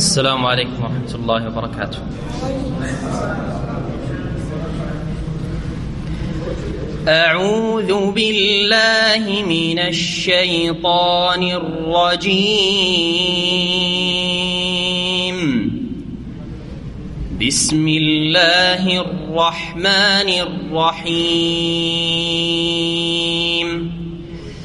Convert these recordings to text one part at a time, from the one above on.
السلام عليكم ورحمة الله وبركاته. أعوذ بالله من الشيطان الرجيم. بسم الله الرحمن الرحيم.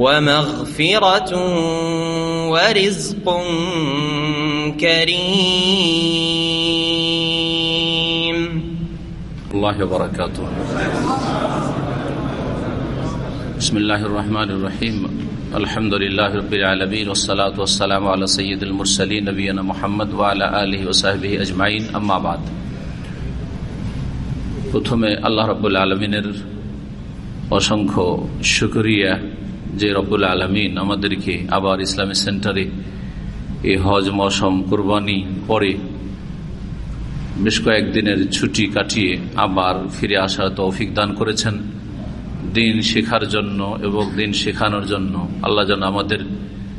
ومغفرة ورزق كريم الله وبركاته بسم الله الرحمن الرحيم الحمد لله رب العالمين والصلاة والسلام على سيد المرسلين نبينا محمد وعلى آله وصحبه أجمعين أما بعد প্রথমে আল্লাহ রব্বুল আলমিনের অসংখ্য শুক্রিয়া যে রব্বুল আলমিন আমাদেরকে আবার ইসলামী সেন্টারে এই হজ মৌসম কোরবানি পরে বেশ কয়েকদিনের ছুটি কাটিয়ে আবার ফিরে আসার তৌফিক দান করেছেন। দিন শেখার জন্য এবং দিন শেখানোর জন্য আল্লাহ যেন আমাদের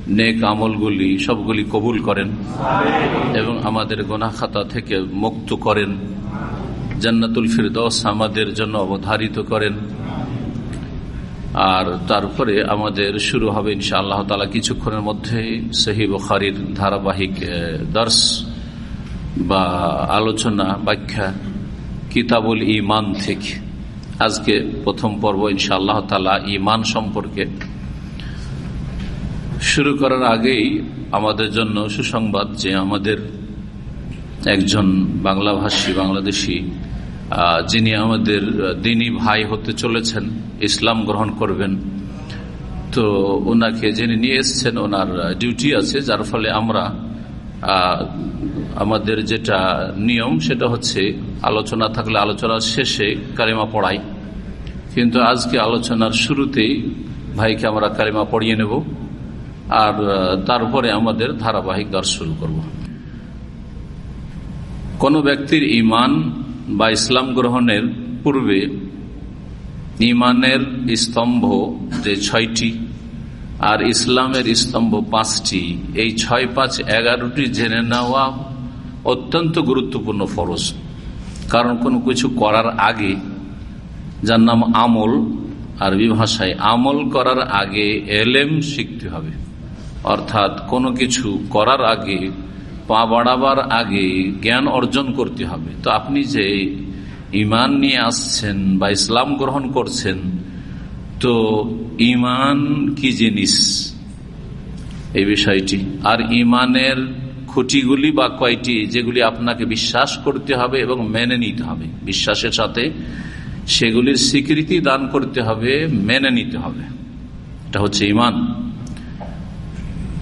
নেক আমলগুলি সবগুলি কবুল করেন এবং আমাদের গোনা খাতা থেকে মুক্ত করেন। জান্নাতুল ফিরদৌস আমাদের জন্য অবধারিত করেন। আর তারপরে আমাদের শুরু হবে ইনশা আল্লাহ তালা কিছুক্ষণের মধ্যে সহি বখারির ধারাবাহিক দর্শ বা আলোচনা, ব্যাখ্যা, কিতাবুল ইমান থেকে। আজকে প্রথম পর্ব ইনশা আল্লাহ তালা ইমান সম্পর্কে। শুরু করার আগেই আমাদের জন্য সুসংবাদ যে আমাদের একজন বাংলাভাষী, বাংলাদেশি যিনি আমাদের দিনী ভাই হতে চলেছেন, ইসলাম গ্রহণ করবেন। তো ওনাকে যিনি নিয়ে এসছেন, ওনার ডিউটি আছে, যার ফলে আমরা আমাদের যেটা নিয়ম, সেটা হচ্ছে আলোচনা থাকলে আলোচনার শেষে কারিমা পড়াই। কিন্তু আজকে আলোচনার শুরুতেই ভাইকে আমরা কারিমা পড়িয়ে নেব, আর তারপরে আমাদের ধারাবাহিক দর্শ শুরু করব। কোন ব্যক্তির ইমান বা ইসলাম গ্রহণের পূর্বে ইমানের স্তম্ভ যে ছয়টি আর ইসলামের স্তম্ভ পাঁচটি, এই ছয় পাঁচ এগারোটি জেনে নেওয়া অত্যন্ত গুরুত্বপূর্ণ ফরজ। কারণ কোনো কিছু করার আগে, যার নাম আমল, আরবি ভাষায় আমল করার আগে এলেম শিখতে হবে। অর্থাৎ কোনো কিছু করার আগে পা বাড়াবার আগে জ্ঞান অর্জন করতে হবে। তো আপনি যে ইমান নিয়ে আসছেন বা ইসলাম গ্রহণ করছেন, তো ইমান কি জিনিস? এই বিষয়টি। আর ইমানের খুঁটিগুলি বা কয়টি, যেগুলি আপনাকে বিশ্বাস করতে হবে এবং মেনে নিতে হবে। বিশ্বাসের সাথে সেগুলির স্বীকৃতি দান করতে হবে, মেনে নিতে হবে। এটা হচ্ছে ইমান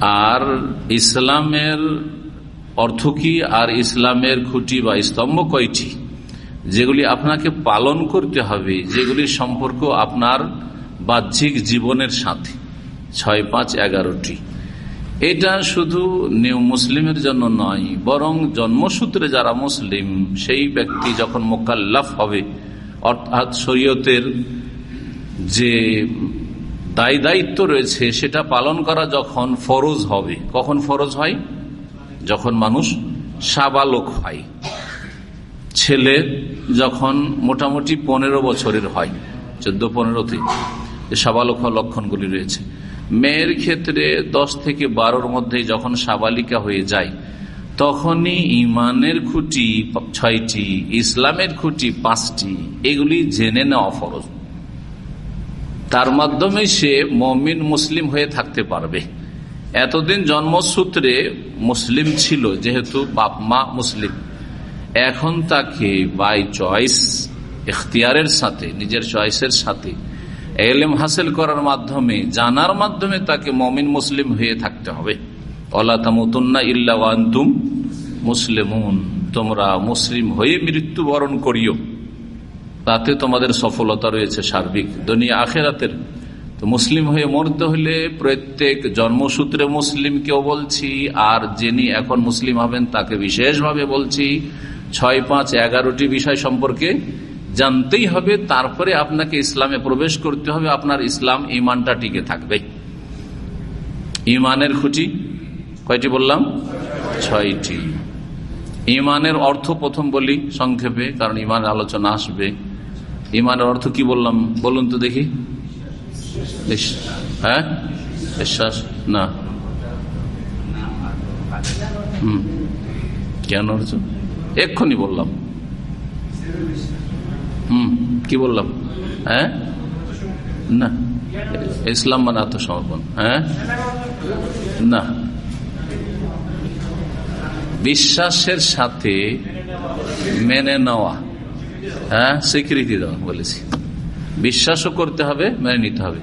আর ইসলামের অর্থ কি আর ইসলামের খুঁটি বা স্তম্ভ কয়টি? যেগুলি আপনাকে পালন করতে হবে, যেগুলির সম্পর্ক আপনার বাহ্যিক জীবনের সাথে। ছয়, পাঁচ, এগারোটি। এটা শুধু নিউ মুসলিমের জন্য নয়, বরং জন্মসূত্রে যারা মুসলিম, সেই ব্যক্তি যখন মোকাল্লাফ হবে, অর্থাৎ শরীয়তের যে দায় দায়িত্ব রয়েছে, সেটা পালন করা যখন ফরজ হবে, কখন ফরজ হয়? যখন মানুষ সাবালক হয়, ছেলে যখন মোটামুটি পনেরো বছরের হয়, চোদ্দ পনেরোতে সাবালক হওয়ার লক্ষণগুলি রয়েছে। মেয়ের ক্ষেত্রে দশ থেকে বারোর মধ্যে যখন সাবালিকা হয়ে যায়, তখনই ইমানের খুঁটি ছয়টি, ইসলামের খুঁটি পাঁচটি, এগুলি জেনে নেওয়া ফরজ। তার মাধ্যমে সে মমিন মুসলিম হয়ে থাকতে পারবে। এতদিন জন্মসূত্রে মুসলিম ছিল, যেহেতু বাপ মা মুসলিম। এখন তাকে বাই চয়েস এখতিয়ারের সাথে, নিজের চয়েসের সাথে এলেম হাসিল করার মাধ্যমে, জানার মাধ্যমে তাকে মমিন মুসলিম হয়ে থাকতে হবে। মুসলিমুন। তোমরা মুসলিম হয়ে মৃত্যুবরণ করিও। তাতে তোমাদের সফলতা রয়েছে সার্বিক। দুনিয়া আখেরাতের তো মুসলিম হয়ে মরতে হলে প্রত্যেক জন্মসূত্রে মুসলিমকেও বলছি, আর যিনি এখন মুসলিম হবেন তাকে বিশেষভাবে বলছি, ছয় পাঁচ এগারোটি বিষয় সম্পর্কে জানতেই হবে, তারপরে আপনাকে ইসলামে প্রবেশ করতে হবে, আপনার ইসলাম ইমানটা টিকে থাকবে। ইমানের খুঁটি, কয়টি বললাম? ছয়টি। ইমানের অর্থ প্রথম বলি সংক্ষেপে, কারণ ইমানের আলোচনা আসবে। ইমানের অর্থ কি বললাম? বলুন তো দেখি। হ্যাঁ বিশ্বাস না হম কেন অর্জন এক্ষুনি বললাম হুম কি বললাম হ্যাঁ না ইসলাম মানে আত্মসমর্পণ হ্যাঁ না বিশ্বাসের সাথে মেনে নেওয়া হ্যাঁ স্বীকৃতি দেওয়া বলেছি বিশ্বাসও করতে হবে, মেনে নিতে হবে।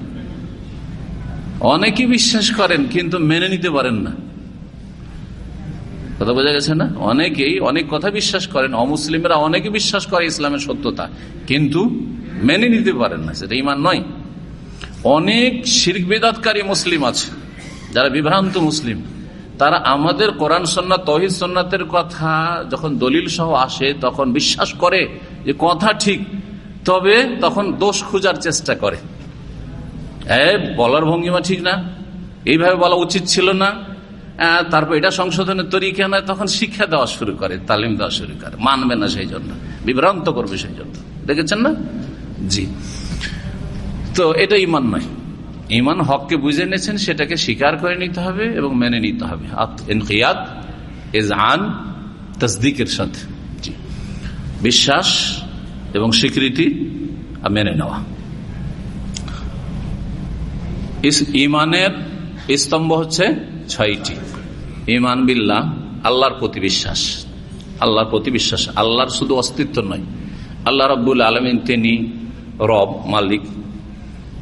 অনেকে বিশ্বাস করেন, কিন্তু মেনে নিতে পারেন না। কথা বোঝা গেছে না? অনেকেই অনেক কথা বিশ্বাস করেন, অমুসলিমরা অনেকে বিশ্বাস করে ইসলামের সত্যতা, কিন্তু মেনে নিতে পারেন না, সেটা ইমান নয়। অনেক শির্ক বেদাতকারী মুসলিম আছে, যারা বিভ্রান্ত মুসলিম। তারা আমাদের কোরআন সন্ন্যাত তহিদ সন্ন্যতের কথা যখন দলিল সহ আসে, তখন বিশ্বাস করে যে কথা ঠিক তবে তখন দোষ খোঁজার চেষ্টা করে। বলার ভঙ্গিমা ঠিক না। এইভাবে বলা উচিত ছিল না। তারপর এটা সংশোধনের তরিকা নয় তখন শিক্ষা দেওয়া শুরু করে, তালিম দেওয়া শুরু করে। মানবে না সেই জন্য। বিভ্রান্ত করবে সেই জন্য। দেখেছেন না? জি। তো এটা ইমান নয়। ইমান হককে বুঝে নিয়েছেন, সেটাকে স্বীকার করে নিতে হবে এবং মেনে নিতে হবে। ইনকিয়াদ এজান তসদিকের সাথে। জি। বিশ্বাস এবং স্বীকৃতি মেনে নেওয়া। ইমানের স্তম্ভ হচ্ছে ছয়টি। ইমান বিল্লাহ, আল্লাহর প্রতি বিশ্বাস। আল্লাহর প্রতি বিশ্বাস, আল্লাহর শুধু অস্তিত্ব নয়। আল্লাহ রব্বুল আলমিন তিনি রব, মালিক।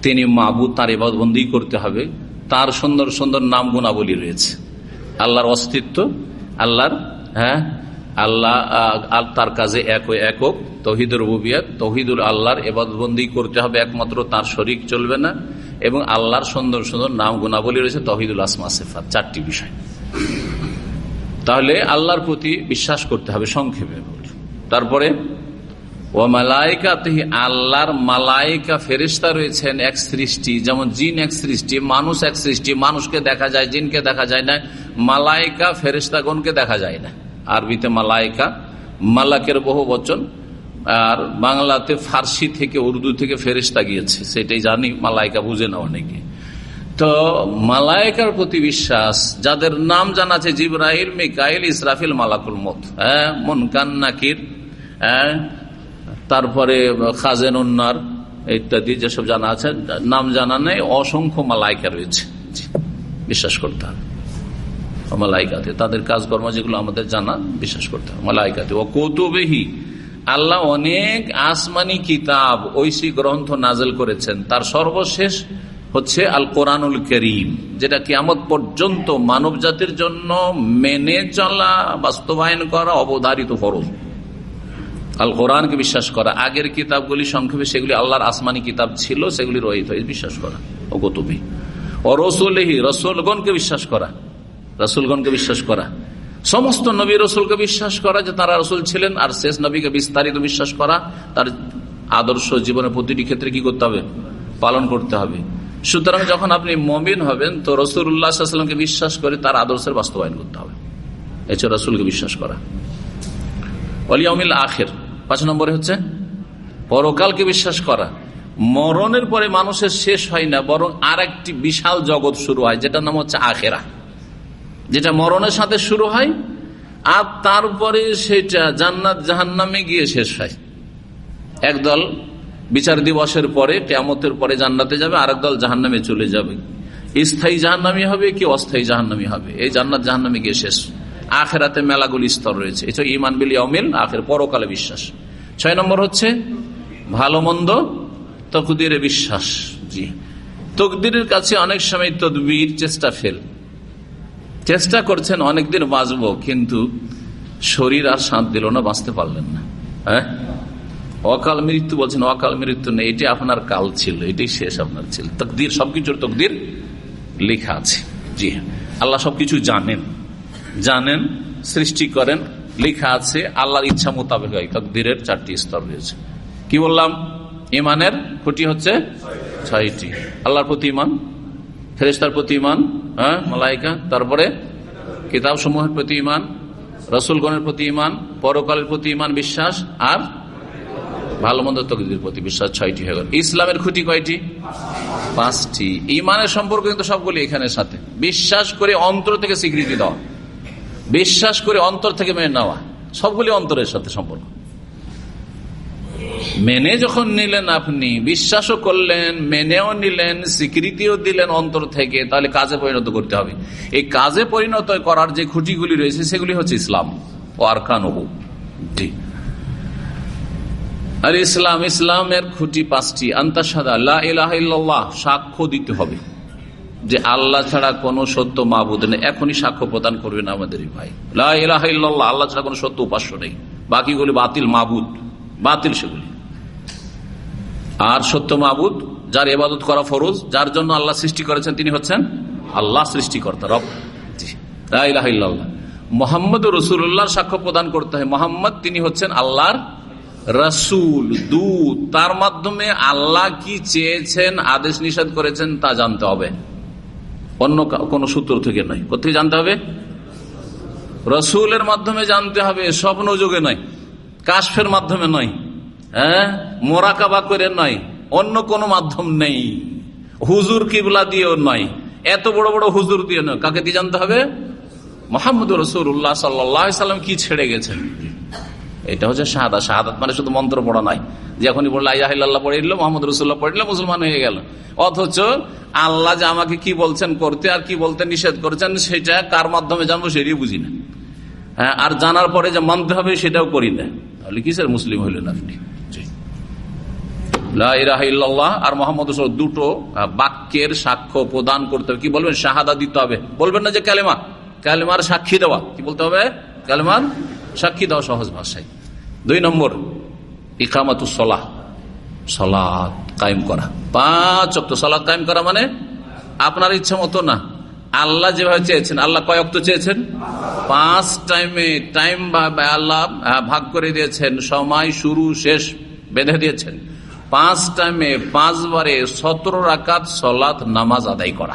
তিনি মাবুদ, তার এবাদবন্দি করতে হবে। তার সুন্দর সুন্দর নাম গুণাবলী রয়েছে। আল্লাহর অস্তিত্ব, আল্লাহর হ্যাঁ আল্লাহ তার কাজে এক একক। তহিদুর রবুবিয়াত, তহিদুল আল্লাহর এবাদবন্দি করতে হবে, একমাত্র তার শরিক চলবে না। এবং আল্লাহর সুন্দর সুন্দর নাম গুণাবলী রয়েছে তহিদুল আসমা সেফাত, চারটি বিষয়। তাহলে আল্লাহর প্রতি বিশ্বাস করতে হবে, সংক্ষেপে তারপরে ও মালাইকা তেহি আল্লাহর মালাইকা ফেরিস্তা রয়েছেন এক সৃষ্টি, যেমন জিন এক সৃষ্টি, মানুষ এক সৃষ্টি, মানুষকে দেখা যায়, জিনকে দেখা যায় না মালাইকা ফেরিস্তাগণকে দেখা যায় না। আরবিতে মালাইকা, মালাকের বহু বচন, আর বাংলাতে ফার্সি থেকে, উর্দু থেকে ফেরিস্তা গিয়েছে। সেটাই জানি, মালাইকা বুঝে না অনেকে। তো মালায়কার প্রতি বিশ্বাস, যাদের নাম জানা আছে জিব্রাহিল মিকাইল, ইসরাফিল, মালাকুল মত হ্যাঁ মনকান, নাকির হ্যাঁ তারপরে খাজেন, উন্নার ইত্যাদি যেসব জানা আছে, নাম জানা নেই, অসংখ্য মালাইকা রয়েছে। বিশ্বাস করতে হবে। মালাইকাতে। তাদের কাজকর্ম যেগুলো আমাদের জানা, বিশ্বাস করতে হবে। মালাইকাতে। ও কৌতুবেহি। আল্লাহ অনেক আসমানি কিতাব, ঐশী গ্রন্থ নাজেল করেছেন। তার সর্বশেষ হচ্ছে আল কোরআনুল করিম, যেটা কিয়ামত পর্যন্ত মানব জাতির জন্য মেনে চলা, বাস্তবায়ন করা অবধারিত ফরজ। আল কোরআনকে বিশ্বাস করা। আগের কিতাবগুলি সংক্ষেপে সেগুলি আল্লাহর আসমানি কিতাব ছিল, সেগুলি রহিত। বিশ্বাস করা। ও গতবি ও রসুলহি, রসুলগণকে বিশ্বাস করা। রসুলগণকে বিশ্বাস করা। সমস্ত নবী রসুলকে বিশ্বাস করা যে তারা রসুল ছিলেন আর শেষ নবীকে বিস্তারিত বিশ্বাস করা, তার আদর্শ জীবনের প্রতিটি ক্ষেত্রে কি করতে হবে? পালন করতে হবে। সুতরাং যখন আপনি মমিন হবেন, তো রসুল উল্লাহামকে বিশ্বাস করে তার আদর্শের বাস্তবায়ন করতে হবে। এছাড়া রসুলকে বিশ্বাস করা। অলিয়ামিল আখের, পাঁচ নম্বরে হচ্ছে, পরকালকে বিশ্বাস করা। মরণের পরে মানুষের শেষ হয় না, বরং আর একটি বিশাল জগৎ শুরু হয়, যেটার নাম হচ্ছে আখেরা। যেটা মরণের সাথে শুরু হয়, আর তারপরে সেটা জান্নাত জাহান্নামে গিয়ে শেষ হয়। একদল বিচার দিবসের পরে কেমতের পরে জান্নাতে যাবে, আরেক দল জাহান্নামে চলে যাবে। স্থায়ী জাহান্নামি হবে কি অস্থায়ী জাহান্নামি হবে? এই জান্নাত জাহান্নামে গিয়ে শেষ। আখেরাতে মেলাগুলি স্তর রয়েছে। এটা ইমান বিল অমিল আখের পরকালে বিশ্বাস। ছয় নম্বর হচ্ছে, ভালো মন্দ, তকদিরে বিশ্বাস। জি। তকদিরের কাছে অনেক সময় তদবির, চেষ্টা ফেল। চেষ্টা করছেন অনেকদিন বাঁচব, কিন্তু শরীর আর শাঁত দিল না, বাঁচতে পারলেন না। হ্যাঁ? অকাল মৃত্যু বলছেন, অকাল মৃত্যু নেই, এটি আপনার কাল ছিল এটাই শেষ আপনার ছিল। তকদির, সবকিছুর তকদির লেখা আছে। জি হ্যাঁ। আল্লাহ সবকিছু জানেন। জানেন, সৃষ্টি করেন, লেখা আছে, আল্লাহর ইচ্ছা মোতাবেক হয়, তকদিরের চারটি স্তর রয়েছে। কি বললাম? ইমানের খুঁটি হচ্ছে ছয়টি। আল্লাহর প্রতি ইমান ফেরেস্তার প্রতি ইমান হ্যাঁ মালাইকা, তারপরে কিতাব সমূহের প্রতি ইমান রসুলগণের প্রতি ইমান পরকালের প্রতি ইমান বিশ্বাস আর ভালো মন্দ তকদির প্রতি বিশ্বাস ছয়টি হয়ে গেল। ইসলামের খুঁটি কয়টি? পাঁচটি। ইমানের সম্পর্ক কিন্তু সবগুলি এখানের সাথে। বিশ্বাস করে অন্তর থেকে স্বীকৃতি দেওয়া বিশ্বাস করে অন্তর থেকে মেনে নেওয়া। সবগুলি অন্তরের সাথে সম্পর্ক। মেনে যখন নিলেন আপনি, বিশ্বাসও করলেন, মেনেও নিলেন, স্বীকৃতিও দিলেন অন্তর থেকে, তাহলে কাজে পরিণত করতে হবে। এই কাজে পরিণত করার যে খুঁটিগুলি রয়েছে, সেগুলি হচ্ছে ইসলাম ও জি। আর ইসলাম, ইসলামের খুঁটি পাঁচটি। সাক্ষ্য দিতে হবে। যে আল্লাহ ছাড়া কোনো সত্য মাহবুদ নেই। এখনই সাক্ষ্য প্রদান করবেন আমাদের ভাই। লাহ আল্লাহ ছাড়া কোনো সত্য উপাস্য নেই। বাকিগুলি বাতিল মাহবুদ বাতিল সেগুলি। আর সত্য মাহবুদ যার এবাদত করা ফরজ, যার জন্য আল্লাহ সৃষ্টি করেছেন, তিনি হচ্ছেন আল্লাহ সৃষ্টিকর্তা, রব। মোহাম্মদ রসুল্লাহ সাক্ষ্য প্রদান করতে হয়। মোহাম্মদ, তিনি হচ্ছেন আল্লাহর রসুল, দূত। তার মাধ্যমে আল্লাহ কি চেয়েছেন, আদেশ নিষেধ করেছেন, তা জানতে হবে। অন্য কোন সূত্র থেকে নয়। কোথায় জানতে হবে? রসুলের মাধ্যমে জানতে হবে, স্বপ্ন যুগে নয়। কাশফের মাধ্যমে নয়। হ্যাঁ? মোরাকাবা করে নয়, অন্য কোন মাধ্যম নেই। হুজুর কিবলা দিয়েও নয়, এত বড় বড় হুজুর দিয়ে নয়। কাকে দিয়ে জানতে হবে? মোহাম্মদ রসুল্লাহ সাল্লাম কি ছেড়ে গেছেন? এটা হচ্ছে শাহাদা শাহাদাত মানে শুধু মন্ত্র পড়া নয়। যখনই বলল আল্লাহ পড়ে দিল মোহাম্মদ রসুল্লাহ পড়ে মুসলমান হয়ে গেল। অথচ আল্লাহ যে আমাকে কি বলছেন করতে আর কি বলতে নিষেধ করেছেন, সেটা কার মাধ্যমে জানব সেটাই বুঝি না। হ্যাঁ আর জানার পরে যে মানতে হবে সেটাও করি না। তাহলে কিসের মুসলিম হইলেন আপনি? আর মোহাম্মদ দুটো বাক্যের সাক্ষ্য প্রদান করতে হবে। কি বলবেন? শাহাদা দিতে হবে। বলবেন না যে ক্যালেমা ক্যালেমার সাক্ষী দেওয়া। কি বলতে হবে? ক্যালেমার সাক্ষী দেওয়া সহজ ভাষায়। দুই নম্বর ইকামাতু সলাহ। সলাদ কায়েম করা। পাঁচ অক্ট সলাদ কায়েম করা মানে আপনার ইচ্ছা মতো না। আল্লাহ যেভাবে চেয়েছেন, আল্লাহ কয় অক্ত চেয়েছেন? পাঁচ টাইমে, টাইম আল্লাহ ভাগ করে দিয়েছেন। সময় শুরু, শেষ, বেঁধে দিয়েছেন। পাঁচ টাইমে পাঁচবারে সতেরো রাকাত সলাত নামাজ আদায় করা।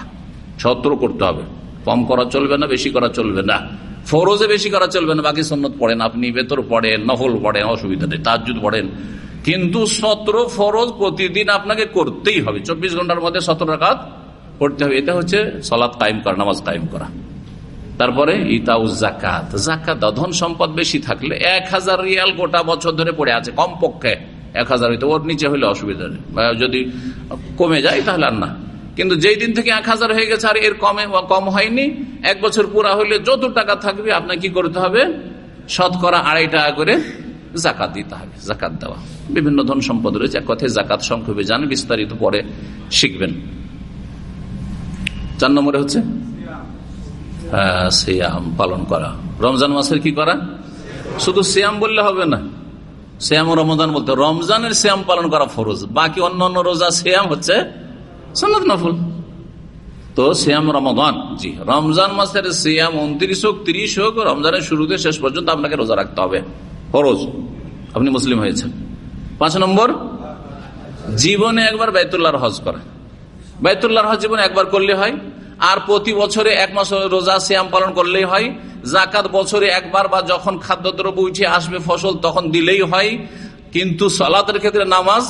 সতেরো করতে হবে। কম করা চলবে না, বেশি করা চলবে না। ফরজে বেশি করা চলবে না, বাকি সন্ন্যত পড়েন। আপনি বেতর পড়েন, নফল পড়েন, অসুবিধা নেই তাজুদ পড়েন। কিন্তু সতেরো ফরজ প্রতিদিন আপনাকে করতেই হবে। চব্বিশ ঘণ্টার মধ্যে সতেরো রাকাত পড়তে হবে। এটা হচ্ছে সলাৎ কায়েম করা, নামাজ কায়েম করা। তারপরে ইতাউ জাকাত জাকাত ধন সম্পদ বেশি থাকলে এক হাজার রিয়াল গোটা বছর ধরে পড়ে আছে কমপক্ষে। এক হাজার হইতে, ওর নিচে হইলে অসুবিধা নেই। যদি কমে যায় তাহলে আর না। কিন্তু যেই দিন থেকে এক হাজার হয়ে গেছে আর এর কমে কম হয়নি, এক বছর পুরা হইলে যত টাকা থাকবে আপনাকে কি করতে হবে? শতকরা আড়াই টাকা করে জাকাত দিতে হবে, জাকাত দেওয়া। বিভিন্ন ধন সম্পদ রয়েছে, এক কথায় জাকাত সংক্ষেপে জান বিস্তারিত পরে শিখবেন। চার নম্বরে হচ্ছে? হ্যাঁ সিয়াম পালন করা। রমজান মাসের কি করা? শুধু সিয়াম বললে হবে না। শ্যাম রমজান বলতে রমজানের শ্যাম পালন করা ফরজ। বাকি অন্য অন্য রোজা শ্যাম হচ্ছে সন্ন্যত নফল। তো শ্যাম রমদান জি, রমজান মাসের শ্যাম উনত্রিশ হোক, তিরিশ হোক, রমজানের শুরুতে শেষ পর্যন্ত আপনাকে রোজা রাখতে হবে। ফরজ। আপনি মুসলিম হয়েছেন। পাঁচ নম্বর, জীবনে একবার বাইতুল্লাহর হজ করা। বাইতুল্লাহর হজ জীবনে একবার করলে হয়? আর প্রতি বছরে এক মাস রোজা শ্যাম পালন করলেই হয়। জাকাত বছরে একবার বা যখন খাদ্যদ্রব্য উঠে আসবে ফসল, তখন দিলেই হয়। কিন্তু সলাতের ক্ষেত্রে নামাজ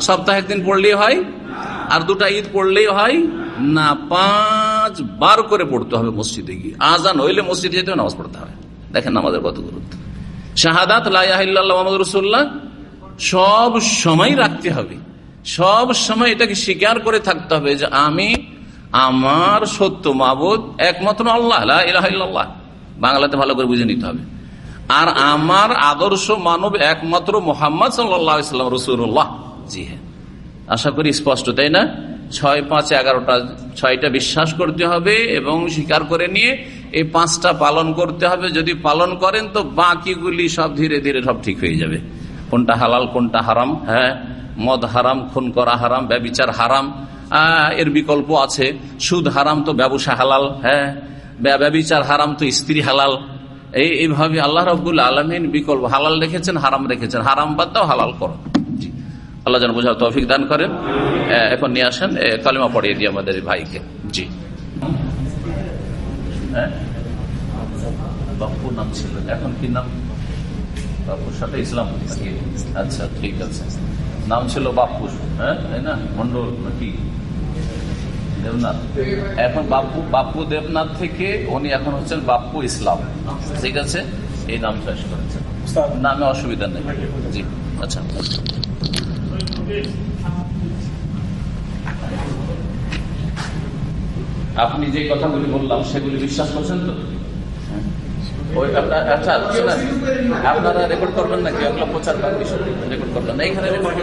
সপ্তাহে একদিন পড়লেই হয়, আর দুটা ঈদ পড়লেই হয়। না, পাঁচ বার করে পড়তে হবে মসজিদে গিয়ে। আজান হইলে মসজিদে যেতে নামাজ পড়তে হবে। দেখেন নামাজের কত গুরুত্ব। শাহাদাত মোহাম্মদ রসুল্লাহ সব সময় রাখতে হবে। সব সময় এটাকে স্বীকার করে থাকতে হবে যে আমি আমার সত্য মাবুদ একমাত্র আল্লাহ আল্লাহ বাংলাতে ভালো করে বুঝে নিতে হবে। আর আমার আদর্শ মানব একমাত্র মোহাম্মদ সাল্লাম রসুল্লাহ জি হ্যাঁ। আশা করি স্পষ্ট, তাই না? ছয় পাঁচ এগারোটা, ছয়টা বিশ্বাস করতে হবে এবং স্বীকার করে নিয়ে এই পাঁচটা পালন করতে হবে। যদি পালন করেন তো বাকিগুলি সব ধীরে ধীরে সব ঠিক হয়ে যাবে। কোনটা হালাল, কোনটা হারাম হ্যাঁ? মদ হারাম, খুন করা হারাম, ব্যবিচার হারাম। এর বিকল্প আছে। সুদ হারাম তো ব্যবসা হালাল হ্যাঁ? ব্যবিচার হারাম তো স্ত্রী হালাল। এই, এইভাবে আল্লাহ রবুল আলমিন বিকল্প, হালাল রেখেছেন, হারাম রেখেছেন। হারাম বাদ দাও, হালাল করো। আল্লাহ যেন বোঝার তৌফিক দান করেন। এখন নিয়ে আসেন কালিমা পড়িয়ে দিই আমাদের ভাইকে। জি। হ্যাঁ? বাপুর নাম ছিল। এখন কি নাম? বাপুর সাথে ইসলাম আচ্ছা ঠিক আছে। নাম ছিল বাপুর হ্যাঁ? তাই না? মন্ডল নাকি? দেবনাথ। এখন বাপু বাপু দেবনাথ থেকে উনি এখন হচ্ছেন বাপু ইসলাম। ঠিক আছে? এই নাম শেষ করেছেন। নামে অসুবিধা নেই। জি আচ্ছা। আপনি যে কথাগুলি বললাম সেগুলি বিশ্বাস করছেন তো? আচ্ছা আপনারা রেকর্ড করবেন নাকি? প্রচার রেকর্ড করবেন। রেকর্ড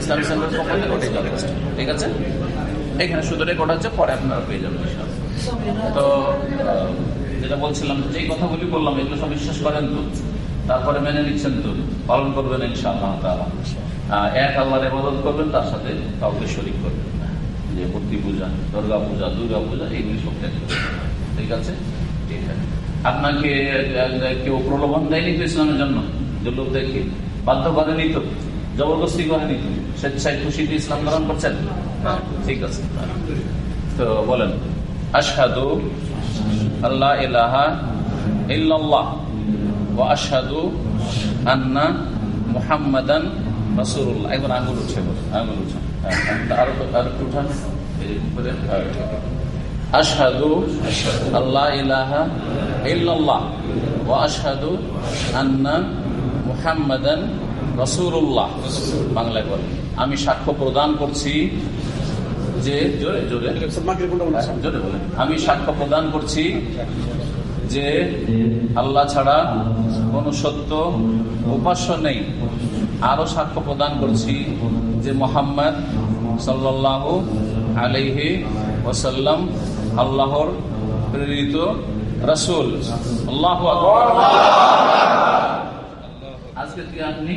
ইসলামিক সেন্টার ঠিক আছে? এখানে শুধু রেকর্ড হচ্ছে পরে আপনারা পেয়ে যাবেন তো যেটা বলছিলাম যে কথাগুলি বললাম, এগুলো সব বিশ্বাস করেন তো? তারপরে মেনে নিচ্ছেন তো? পালন করবেন ইনশাআল্লাহ এক আল্লাহর ইবাদত করবেন, তার সাথে কাউকে করবেন যে মূর্তি পূজা, দুর্গা পূজা দুর্গা পূজা, এইগুলি সব ঠিক আছে ঠিক আছে? আপনাকে কেউ প্রলোভন দেয়নি তো ইসলামের জন্য? যে লোক দেখে বাধ্য করেনি তো জবরদস্তি করেনি তো? স্বেচ্ছায় খুশিতে ইসলাম গ্রহণ করছেন? ঠিক আছে। তো বলেন, আশহাদু আল্লাহ ইলাহা ইল্লাল্লাহ ওয়া আশহাদু আন্না মুহাম্মাদান রাসূলুল্লাহ। একবার আঙ্গুল উঠছে আঙ্গুল উঠছে। আরও আর একটু উঠান। আশহাদু আল্লাহ ইলাহা ইল্লাল্লাহ ওয়া আশহাদু আন্না মুহাম্মাদান রাসূলুল্লাহ। বাংলায় বলেন আমি সাক্ষ্য প্রদান করছি যে জোরে জোরে। জোরে আমি সাক্ষ্য প্রদান করছি যে আল্লাহ ছাড়া কোন সত্য উপাস্য নেই। আরও সাক্ষ্য প্রদান করছি যে মোহাম্মদ সাল্লাহ আলহি ওসাল্লাম আল্লাহর প্রেরিত রসুল। আল্লাহ আজকে তুই আপনি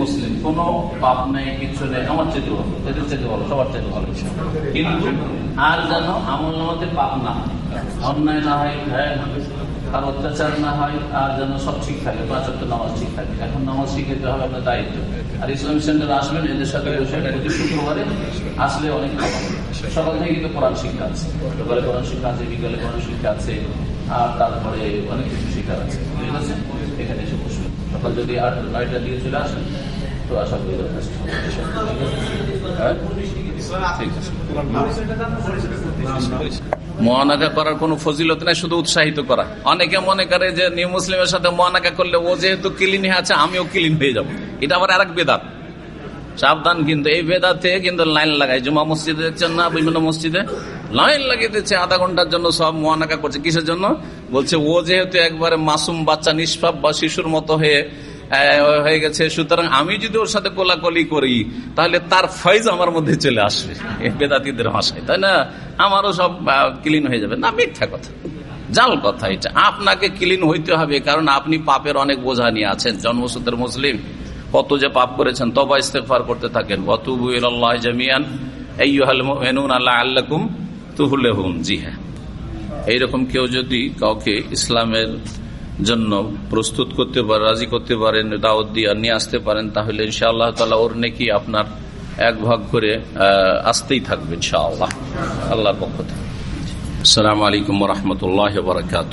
মুসলিম? কোন পাপ নেই কিছু নেই, আমার চেয়ে ভালো এদের চেয়ে ভালো, সবার চেয়ে ভালো কিন্তু আর যেন আমল নামাতে পাপ না অন্যায় না হয় তার অত্যাচার না হয়, আর যেন সব ঠিক থাকে, পাঁচ নামাজ ঠিক থাকে। এখন নামাজ শিখাতে হবে আপনার দায়িত্ব। আর ইসলামিক সেন্টার আসবেন, এদের সাথে প্রতি শুক্রবারে আসলে অনেক সকাল থেকে কিন্তু কোরআন শিক্ষা আছে। সকালে কোরআন শিক্ষা আছে, বিকালে কোরআন শিক্ষা আছে, আর তারপরে অনেক কিছু শিক্ষা আছে। ঠিক আছে? এখানে এসে সকাল যদি আট নয়টা দিয়ে চলে আসেন, তো আশা করি হ্যাঁ? মহানাকা করার কোন ফজিলত নাই, শুধু উৎসাহিত করা। অনেকে মনে করে যে নিউ মুসলিমের সাথে মহানাকা করলে ও যেহেতু ক্লিন হয়ে আছে, আমিও ক্লিন হয়ে যাব। এটা আবার আর এক বেদাত। সাবধান কিন্তু, এই বেদাতে কিন্তু লাইন লাগাই জুমা মসজিদে দেখছেন না, বিভিন্ন মসজিদে। লাইন লাগিয়ে দিচ্ছে, আধা ঘণ্টার জন্য সব মহানাকা করছে। কিসের জন্য? বলছে, ও যেহেতু একবারে মাসুম বাচ্চা, নিষ্পাপ বা শিশুর মতো হয়ে হয়ে গেছে, সুতরাং আমি যদি ওর সাথে কোলাকলি করি, তাহলে তার ফয়েজ আমার মধ্যে চলে আসবে। বেদাতিদের ভাষায়, তাই না? আমারও সব ক্লিন হয়ে যাবে। না, মিথ্যা কথা। জাল কথা এটা। আপনাকে ক্লিন হইতে হবে, কারণ আপনি পাপের অনেক বোঝা নিয়ে আছেন জন্মসূত্রের মুসলিম। কত যে পাপ করেছেন, তবা ইস্তেকফার করতে থাকেন। জামিয়ান তুহুলেহুম জি হ্যাঁ। এইরকম কেউ যদি কাউকে ইসলামের জন্য প্রস্তুত করতে পারে, রাজি করতে পারেন দাওয়াত দিয়ে নিয়ে আসতে পারেন, তাহলে ইনশাআল্লাহ তালা ওর নাকি আপনার এক ভাগ করে আসতেই থাকবে ইনশাআল্লাহ। আল্লাহর পক্ষ থেকে। আসসালামু আলাইকুম রহমতুল্লাহ বারকাত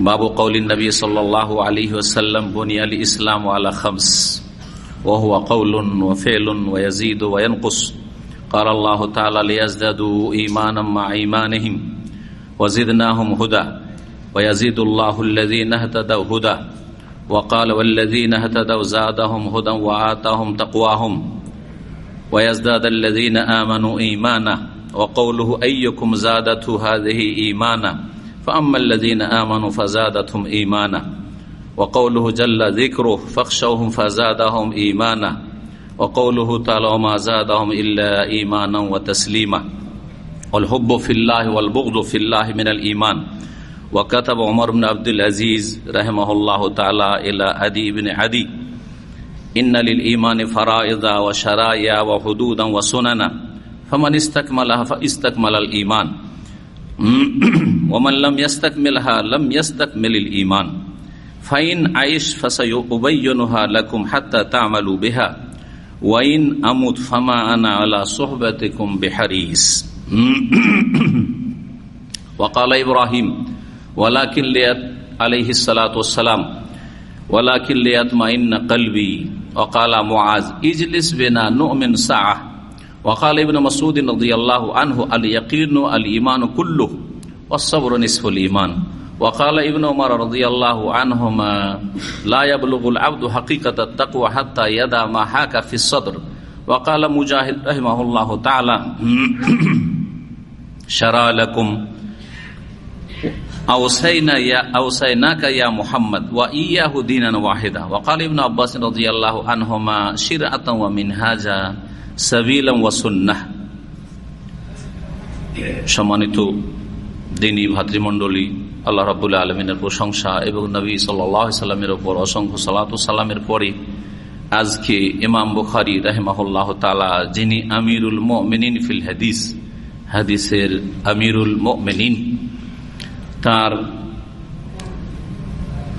باب قول النبي صلى الله عليه وسلم بني الإسلام على خمس وهو قول وفعل ويزيد وينقص. قال الله تعالى ليزدادوا إيمانا مع إيمانهم وزدناهم هدى ويزيد الله الذين اهتدوا هدى. وقال والذين اهتدوا زادهم هدى وآتاهم تقواهم ويزداد الذين آمنوا إيمانا. وقوله أيكم زادته هذه إيمانا؟ فأما الذين آمنوا فزادتهم إيمانا. وقوله جل ذكره فاخشوهم فزادهم إيمانا. وقوله تعالى وما زادهم إلا إيمانا وتسليما. والحب في الله والبغض في الله من الإيمان. وكتب عمر بن عبد العزيز رحمه الله تعالى إلى عدي بن عدي إن للإيمان فرائض وشرايا وحدودا وسننا. فمن استكملها فاستكمل الإيمان. ওমাল্লাম ইয়াস্তাক মেলহা লম ইয়াস্তাক মেলিল ইমান ফাইন আইস ফাসাই উবাইনহা লাকুম হাত্তা তামালু বেহা ওয়াইন আমুদ ফামা আনা আলা সোহবাতিকুম বেহারিস ওয়াকাল ইব্রাহিম ওয়ালাকিন লিয়াত আলাইহি সালাত ওয়াসালাম ওয়ালাকিন লিয়াত মাইন্না কলবি ওয়াকালা মুআজ ইজলিস বিনা নুমিন رضي الله عنه اليقين الإيمان كله والصبر نصف الإيمان وقال ابن عمر رضي الله عنهما لا يبلغ العبد حقيقة التقوى حتى يدع ما حاك في الصدر وقال مجاهد رحمه الله تعالى شرى لكم أوصينا يا أوصيناك يا محمد وإياه دينا واحدا وقال ابن عباس رضي الله عنهما شرعة ومنهاجا সম্মানিত দিনী ভাতৃমণ্ডলী, আল্লাহ রাবুল্লাহ আলমিনের প্রশংসা এবং নবী সাল্লামের ওপর অসংখ্য সালাত সালামের পরে আজকে ইমাম বুখারি রাহেমাহুল্লাহ তালা যিনি আমিরুল মিনিন ফিল হাদিস, হাদিসের আমিরুল মিনিন তার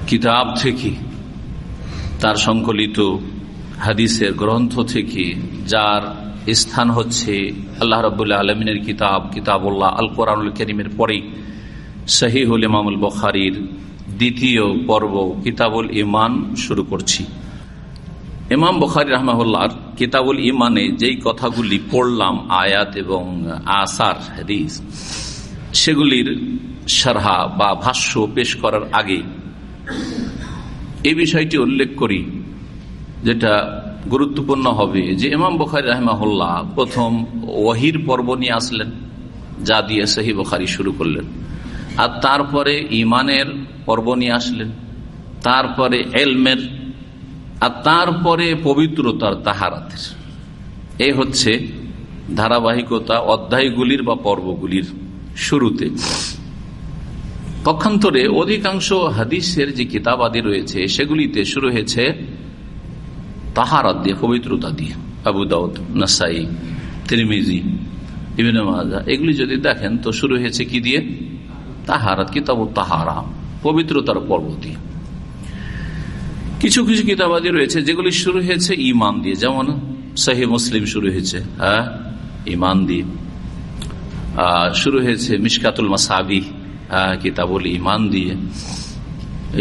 কিতাব থেকে তার সংকলিত হাদিসের গ্রন্থ থেকে যার স্থান হচ্ছে আল্লাহ রবুল্লাহ আলমিনের কিতাব, কিতাবুল্লাহ আল কোরআনুল করিমের পরেই সহিহুল ইমামুল বখারির দ্বিতীয় পর্ব কিতাবুল ইমান শুরু করছি। ইমাম বখারি রহমাউল্লাহর কিতাবুল ইমানে যেই কথাগুলি পড়লাম, আয়াত এবং আসার হাদিস, সেগুলির সারহা বা ভাষ্য পেশ করার আগে এই বিষয়টি উল্লেখ করি। যেটা গুরুত্বপূর্ণ হবে যে ইমাম বখারি রাহমাহুল্লাহ প্রথম ওয়াহির পর্ব নিয়ে আসলেন, যা দিয়ে সহি বখারি শুরু করলেন। আর তারপরে ইমানের পর্ব নিয়ে আসলেন, তারপরে এলমের, আর তারপরে পবিত্রতার তাহারাতের। এই হচ্ছে ধারাবাহিকতা অধ্যায়গুলির বা পর্বগুলির শুরুতে। পক্ষান্তরে অধিকাংশ হাদিসের যে কিতাবাদি রয়েছে, সেগুলিতে শুরু হয়েছে তাহারাত দিয়ে, পবিত্রতা দিয়ে। আবু দাউদ, নাসাই, তিরমিজি বিভিন্ন মাজা এগুলি যদি দেখেন, তো শুরু হয়েছে কি দিয়ে? তাহারাত, কিতাব তাহারা, পবিত্রতার পর্ব দিয়ে। কিছু কিছু কিতাবাদি রয়েছে যেগুলি শুরু হয়েছে ইমান দিয়ে। যেমন সাহি মুসলিম শুরু হয়েছে হ্যাঁ? ইমান দিয়ে। শুরু হয়েছে মিসকাতুল মাসাবি হ্যাঁ কিতাবুল ইমান দিয়ে।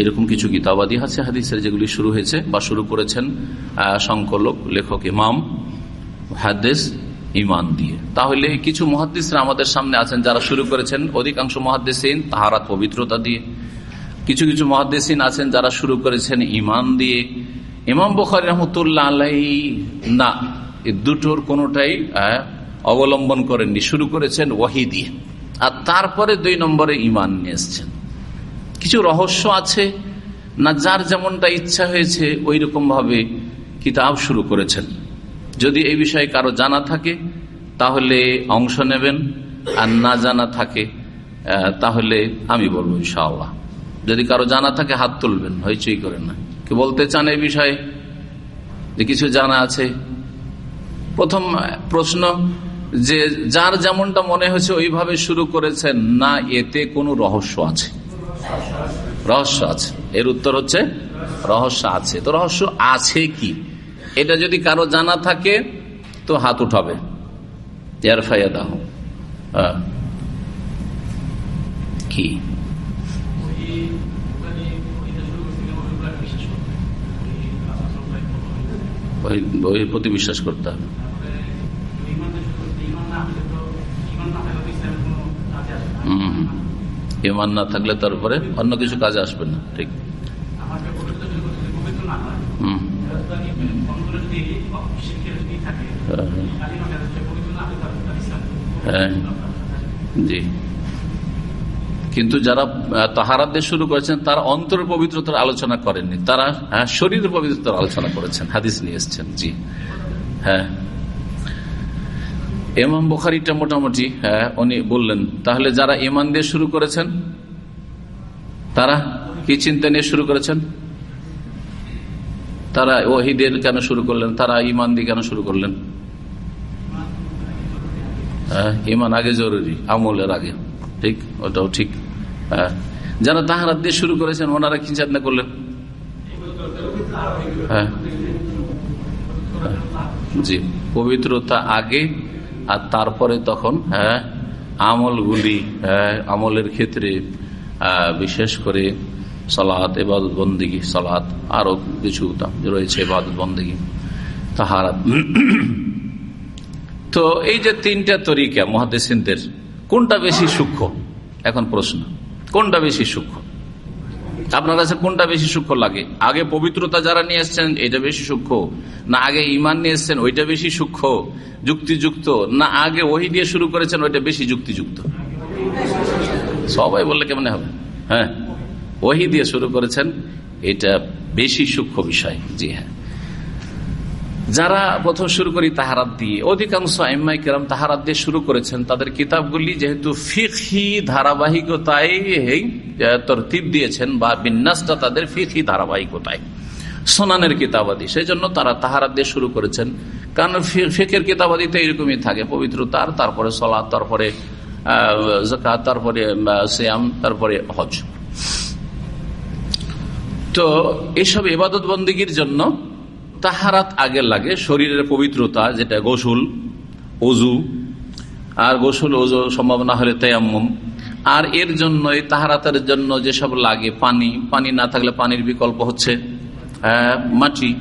এরকম কিছু কিতাবাদি আছে, হাদিসের যেগুলি শুরু হয়েছে বা শুরু করেছেন সংকলক, লেখক, ইমাম হাদিস ইমান দিয়ে। তাহলে কিছু মহাদিসরা আমাদের সামনে আছেন যারা শুরু করেছেন, অধিকাংশ মহাদিসিন তাহারা পবিত্রতা দিয়ে। কিছু কিছু মহাদিসিন আছেন যারা শুরু করেছেন ইমান দিয়ে। ইমাম বখারি রহমতুল্লাহ আলাই না দুটোর কোনোটাই অবলম্বন করেননি। শুরু করেছেন ওয়াহি দিয়ে আর তারপরে দুই নম্বরে ইমান নিয়ে এসছেন। কিছু রহস্য আছে, না যার যেমনটা ইচ্ছা হয়েছে ওই রকম ভাবে কিতাব শুরু করেছেন। যদি এই বিষয়ে কারও জানা থাকে, তাহলে অংশ নেবেন, আর না জানা থাকে তাহলে আমি বলব ইনশাআল্লাহ। যদি কারও জানা থাকে, হাত তুলবেন, হইচই করেন না। কি বলতে চান এই বিষয়ে? যে কিছু জানা আছে? প্রথম প্রশ্ন, যে যার যেমনটা মনে হয়েছে, ওইভাবে শুরু করেছেন, না এতে কোনো রহস্য আছে। রহস্য আছে। এর উত্তর হচ্ছে রহস্য আছে। তো রহস্য আছে কি? এটা যদি কারও জানা থাকে, তো হাত উঠাবে। কি? ওই প্রতি বিশ্বাস করতে হবে। ইমান না থাকলে তারপরে অন্য কিছু কাজে আসবে না ঠিক। হ্যাঁ। জি। কিন্তু যারা তাহারাত দিয়ে শুরু করেছেন তারা অন্তরের পবিত্রতার আলোচনা করেননি। তারা হ্যাঁ, শরীরের পবিত্রতার আলোচনা করেছেন হাদিস নিয়ে এসছেন জি। হ্যাঁ। এমাম বোখারিটা মোটামুটি হ্যাঁ উনি বললেন, তাহলে যারা ইমান দিয়ে শুরু করেছেন, তারা কি চিন্তা নিয়ে শুরু করেছেন? তারা ওহিদের কেন শুরু করলেন? তারা ইমান দিয়ে কেন শুরু করলেন? হ্যাঁ ইমান আগে জরুরি, আমলের আগে, ঠিক? ওটাও ঠিক। হ্যাঁ যারা তাহার দিয়ে শুরু করেছেন, ওনারা কি চিন্তা করলেন? হ্যাঁ জি, পবিত্রতা আগে আর তারপরে তখন হ্যাঁ আমলগুলি হ্যাঁ আমলের ক্ষেত্রে বিশেষ করে সলাৎ এবাদত বন্দিগি সলাৎ আরও কিছু রয়েছে, এবাদত বন্দিগি তাহারা তো এই যে তিনটা তরিকা মহাদেসিনদের কোনটা বেশি সূক্ষ্ম? এখন প্রশ্ন, কোনটা বেশি সূক্ষ্ম? আপনার কাছে কোনটা বেশি সূক্ষ্ম লাগে? আগে পবিত্রতা যারা নিয়ে এসছেন এটা বেশি সূক্ষ্ম। না আগে ইমান নিয়ে এসছেন, ওইটা বেশি সূক্ষ্ম। যুক্তিযুক্ত। না আগে ওই দিয়ে শুরু করেছেন, ওইটা বেশি যুক্তিযুক্ত। সবাই বললে কেমন হবে? হ্যাঁ? ওহি দিয়ে শুরু করেছেন, এটা বেশি সূক্ষ্ম বিষয়। জি হ্যাঁ। যারা প্রথম শুরু করি তাহারাত দিয়ে। অধিকাংশ আইমাই কেরাম তাহারাত দিয়ে শুরু করেছেন। তাদের কিতাবগুলি যেহেতু ফিখি ধারাবাহিকতায় তরতিব দিয়েছেন বা বিন্যাসটা তাদের ফিখি ধারাবাহিকতায়। সোনানের কিতাবাদি সেই জন্য তারা তাহারাত দিয়ে শুরু করেছেন। কারণ ফেকের কিতাবাদিতে এরকমই থাকে, পবিত্রতার, তারপরে সলাদ তারপরে তারপরে শ্যাম তারপরে হজ। তো এসব এবাদত বন্দীগীর জন্য তাহারাত আগে লাগে, শরীরের পবিত্রতা, যেটা গোসুল অজু আর গোসল ওজু সম্ভব না হলে তেয়াম্মম। আর এর জন্য, এই তাহারাতের জন্য যেসব লাগে, পানি পানি না থাকলে পানির বিকল্প হচ্ছে মাটি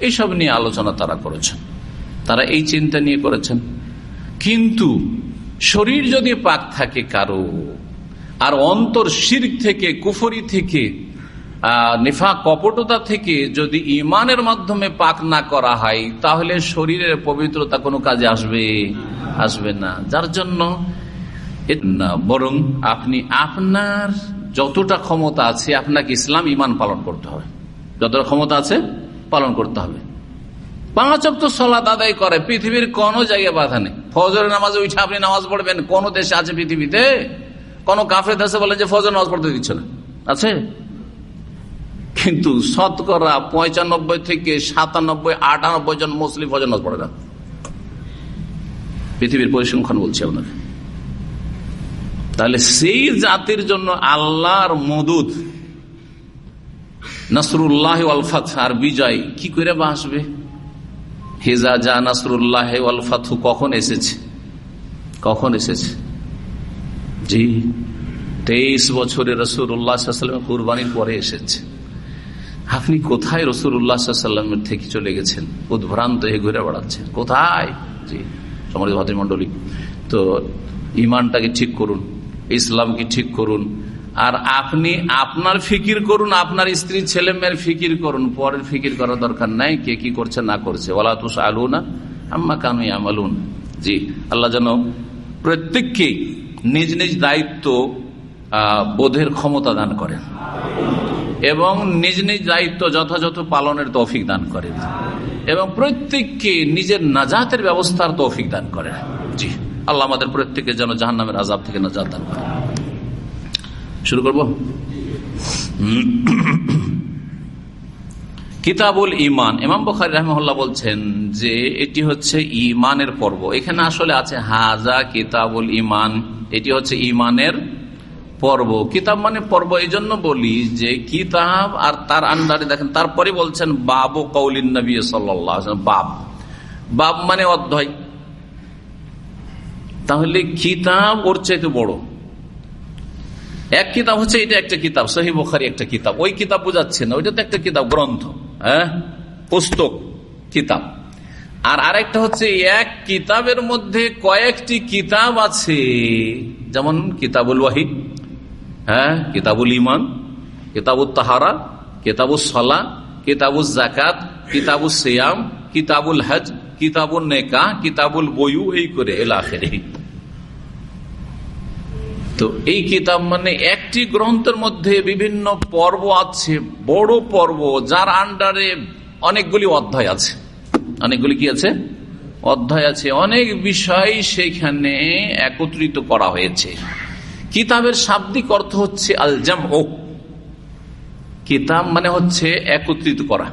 এইসব নিয়ে আলোচনা তারা করেছেন। তারা এই চিন্তা নিয়ে করেছেন। কিন্তু শরীর যদি পাক থাকে কারও, আর অন্তর শির থেকে, কুফরি থেকে নিফা কপটতা থেকে যদি ইমানের মাধ্যমে পাক না করা হয়, তাহলে শরীরের পবিত্রতা কোনো কাজে আসবে আসবে না। যার জন্য বরং আপনি আপনার যতটা ক্ষমতা আছে, আপনাকে ইসলাম ইমান পালন করতে হবে। যতটা ক্ষমতা আছে, পালন করতে হবে। পাঁচ অক্ট সলাত আদায় করে, পৃথিবীর কোন জায়গায় বাধা নেই। ফজরের নামাজে উঠে আপনি নামাজ পড়বেন। কোন দেশে আছে পৃথিবীতে? কোন কাফে দেশে বলে যে ফজর নামাজ পড়তে দিচ্ছে না। আছে? কিন্তু শতকরা পঁচানব্বই থেকে সাতানব্বই, আটানব্বই জন মুসলিম নামাজ পড়ে না। পৃথিবীর পরিসংখ্যান বলছি আপনাকে। তাহলে সেই জাতির জন্য আল্লাহর মদুদ নাসরুল্লাহ আলফাত আর বিজয় কি করে বাসবে হেজা যা নাসরুল্লাহ আলফাতু কখন এসেছে? কখন এসেছে? জি, তেইশ বছরে রসুল্লাহাম কুরবানির পরে এসেছে। আপনি কোথায় রসুল্লাহামের থেকে চলে গেছেন? উদ্ভ্রান্ত হয়ে ঘুরে বেড়াচ্ছেন। কোথায়? জি সমাজ ভদ্রমন্ডলী তো ইমানটাকে ঠিক করুন, ইসলামকে ঠিক করুন। আর আপনি আপনার ফিকির করুন, আপনার স্ত্রী ছেলে মেয়ের ফিকির করুন। পরের ফিকির করার দরকার নাই, কে কি করছে, না করছে। ওলা তুষ আলু না আম্মা কানু আমালুন জি, আল্লাহ যেন প্রত্যেককে নিজ নিজ দায়িত্ব বোধের ক্ষমতা দান করেন। এবং নিজ নিজ দায়িত্ব যথাযথ পালনের তৌফিক দান করেন। এবং প্রত্যেককে নিজের নাজাতের ব্যবস্থার তৌফিক দান করেন। জি, আল্লাহ আমাদের প্রত্যেকে যেন জাহান নামের আজাব থেকে নাজাত দান করে শুরু করব। কিতাবুল ইমান ইমাম বখারি রহমল্লা বলছেন যে এটি হচ্ছে ইমানের পর্ব। এখানে আসলে আছে হাজা কিতাবুল ইমান এটি হচ্ছে ইমানের পর্ব। কিতাব মানে পর্ব এই জন্য বলি যে কিতাব আর তার আন্ডারে দেখেন, তারপরে বলছেন, বাব কৌলিন বাব। বাব মানে অধ্যায়। তাহলে কিতাব ওর চাইতে বড়। এক কিতাব হচ্ছে এটা একটা কিতাব সহি একটা কিতাব। ওই কিতাব বোঝাচ্ছে না, ওইটা তো একটা কিতাব, গ্রন্থ হ্যাঁ? পুস্তক, কিতাব। আর আরেকটা হচ্ছে, এক কিতাবের মধ্যে কয়েকটি কিতাব আছে, যেমন কিতাবুল ওয়াহিদ হ্যাঁ? কিতাবুল ইমান কিতাবুল তাহারা কিতাবুল সলা কিতাবুল জাকাত কিতাবুল সিয়াম, কিতাবুল হজ কিতাবুল নেকা কিতাবুল বয়ু, এই করে এলাফেরে তো এই কিতাব মানে একটি গ্রন্থের মধ্যে বিভিন্ন পর্ব আছে, বড় পর্ব, যার আন্ডারে অনেকগুলি অধ্যায় আছে। অনেকগুলি কি আছে? অধ্যায় আছে। অনেক বিষয় সেখানে একত্রিত করা হয়েছে। কিতাবের শাব্দিক অর্থ হচ্ছে আলজাম ও কিতাব মানে হচ্ছে একত্রিত করা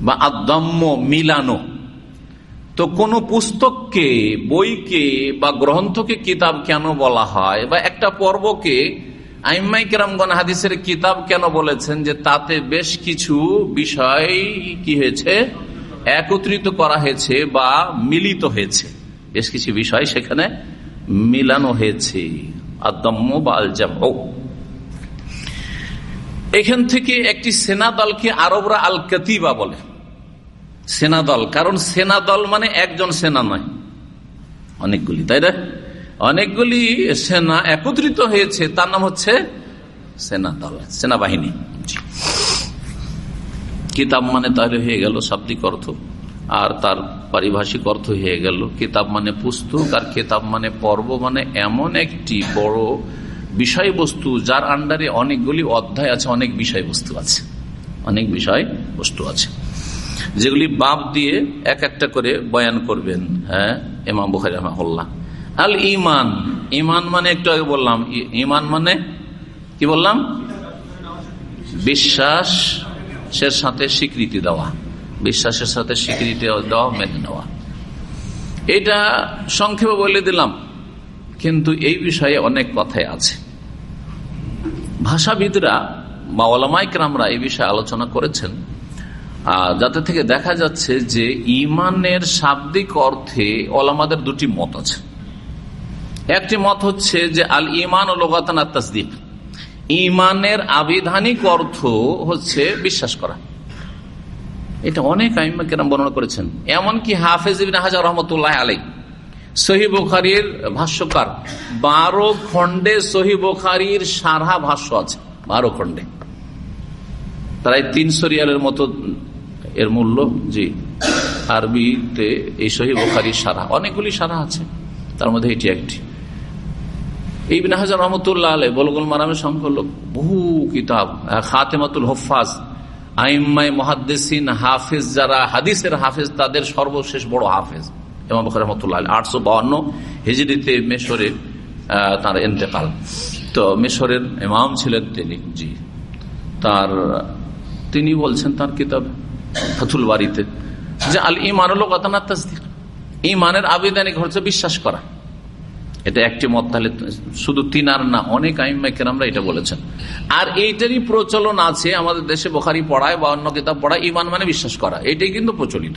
বা আদম্য মিলানো। তো কোন পুস্তককে, বইকে বা গ্রন্থকে কিতাব কেন বলা হয় বা একটা পর্বকে হাদিসের কিতাব কেন বলেছেন যে তাতে বেশ কিছু বিষয় কি হয়েছে? একত্রিত করা হয়েছে বা মিলিত হয়েছে। বেশ কিছু বিষয় সেখানে মিলানো হয়েছে। এখান থেকে একটি সেনা দলকে আরবরা আল কাতিবা বলে। সেনা দল, কারণ সেনা দল মানে একজন সেনা নয়। অনেকগুলি, তাই না? অনেকগুলি সেনা একত্রিত হয়েছে, তার নাম হচ্ছে সেনা দল, সেনাবাহিনী। কিতাব মানে তাহলে হয়ে গেল শাব্দিক অর্থ? আর তার পারিভাষিক অর্থ হয়ে গেল কিতাব মানে পুস্তক, আর কিতাব মানে পর্ব মানে এমন একটি বড় বিষয়বস্তু যার আন্ডারে অনেকগুলি অধ্যায় আছে, অনেক বিষয়বস্তু আছে, অনেক বিষয় বস্তু আছে, যেগুলি বাপ দিয়ে এক একটা করে বয়ান করবেন। হ্যাঁ এমাম বুখারি রহমাল্লাহ আল ইমান ইমান মানে একটু আগে বললাম ইমান মানে কি বললাম? বিশ্বাস সে সাথে স্বীকৃতি দেওয়া। বিশ্বাসের সাথে স্বীকৃতি দেওয়া, মেনে নেওয়া। এটা সংক্ষেপে বলে দিলাম, কিন্তু এই বিষয়ে অনেক কথাই আছে। ভাষাবিদরা বা ওলামাইকরামরা এই বিষয়ে আলোচনা করেছেন। যাতে থেকে দেখা যাচ্ছে যে ইমানের শাব্দিক অর্থে ওলামাদের দুটি মত আছে। একটি মত হচ্ছে যে আল ইমান ও লোগাতানা তসদিক। ইমানের আবিধানিক অর্থ হচ্ছে বিশ্বাস করা। এটা অনেক আইমাকেরাম বর্ণনা করেছেন। এমনকি হাফেজ হাজার রহমতুল্লাহ আলাই সহি ভাষ্যকার, বারো খন্ডে সহি সারা ভাষ্য আছে, বারো খন্ডে প্রায় তিনশো রিয়ালের মতো এর মূল্য, জি। আরবিতে এই সহি সারা, অনেকগুলি সারা আছে, তার মধ্যে এটি একটি। এই হাজার রহমতুল্লাহ আলাই বলগুল মারামের সংখ্যক বহু কিতাব খাতেমাতুল হফাজ আইম্মাই মহাদ্দেসিন হাফেজ যারা হাদিসের হাফেজ, তাদের সর্বশেষ বড় হাফেজ। এমাম রহমতুল্লাহ আটশো বাউন্ন হিজড়িতে মেশরে তার এন্তেকাল তো মেশরের ইমাম ছিলেন তিনি, জি। তার, তিনি বলছেন তার কিতাব ফতুল বাড়িতে যে আল ইমান ইমানের আবেদনিক হচ্ছে বিশ্বাস করা। এটা একটি মত তাহলে শুধু তিন আর না, অনেক আইমাইকের আমরা এটা বলেছেন। আর এইটারই প্রচলন আছে আমাদের দেশে বোখারি পড়ায় বা অন্য কিতাব পড়ায় ইমান মানে বিশ্বাস করা। এটাই কিন্তু প্রচলিত।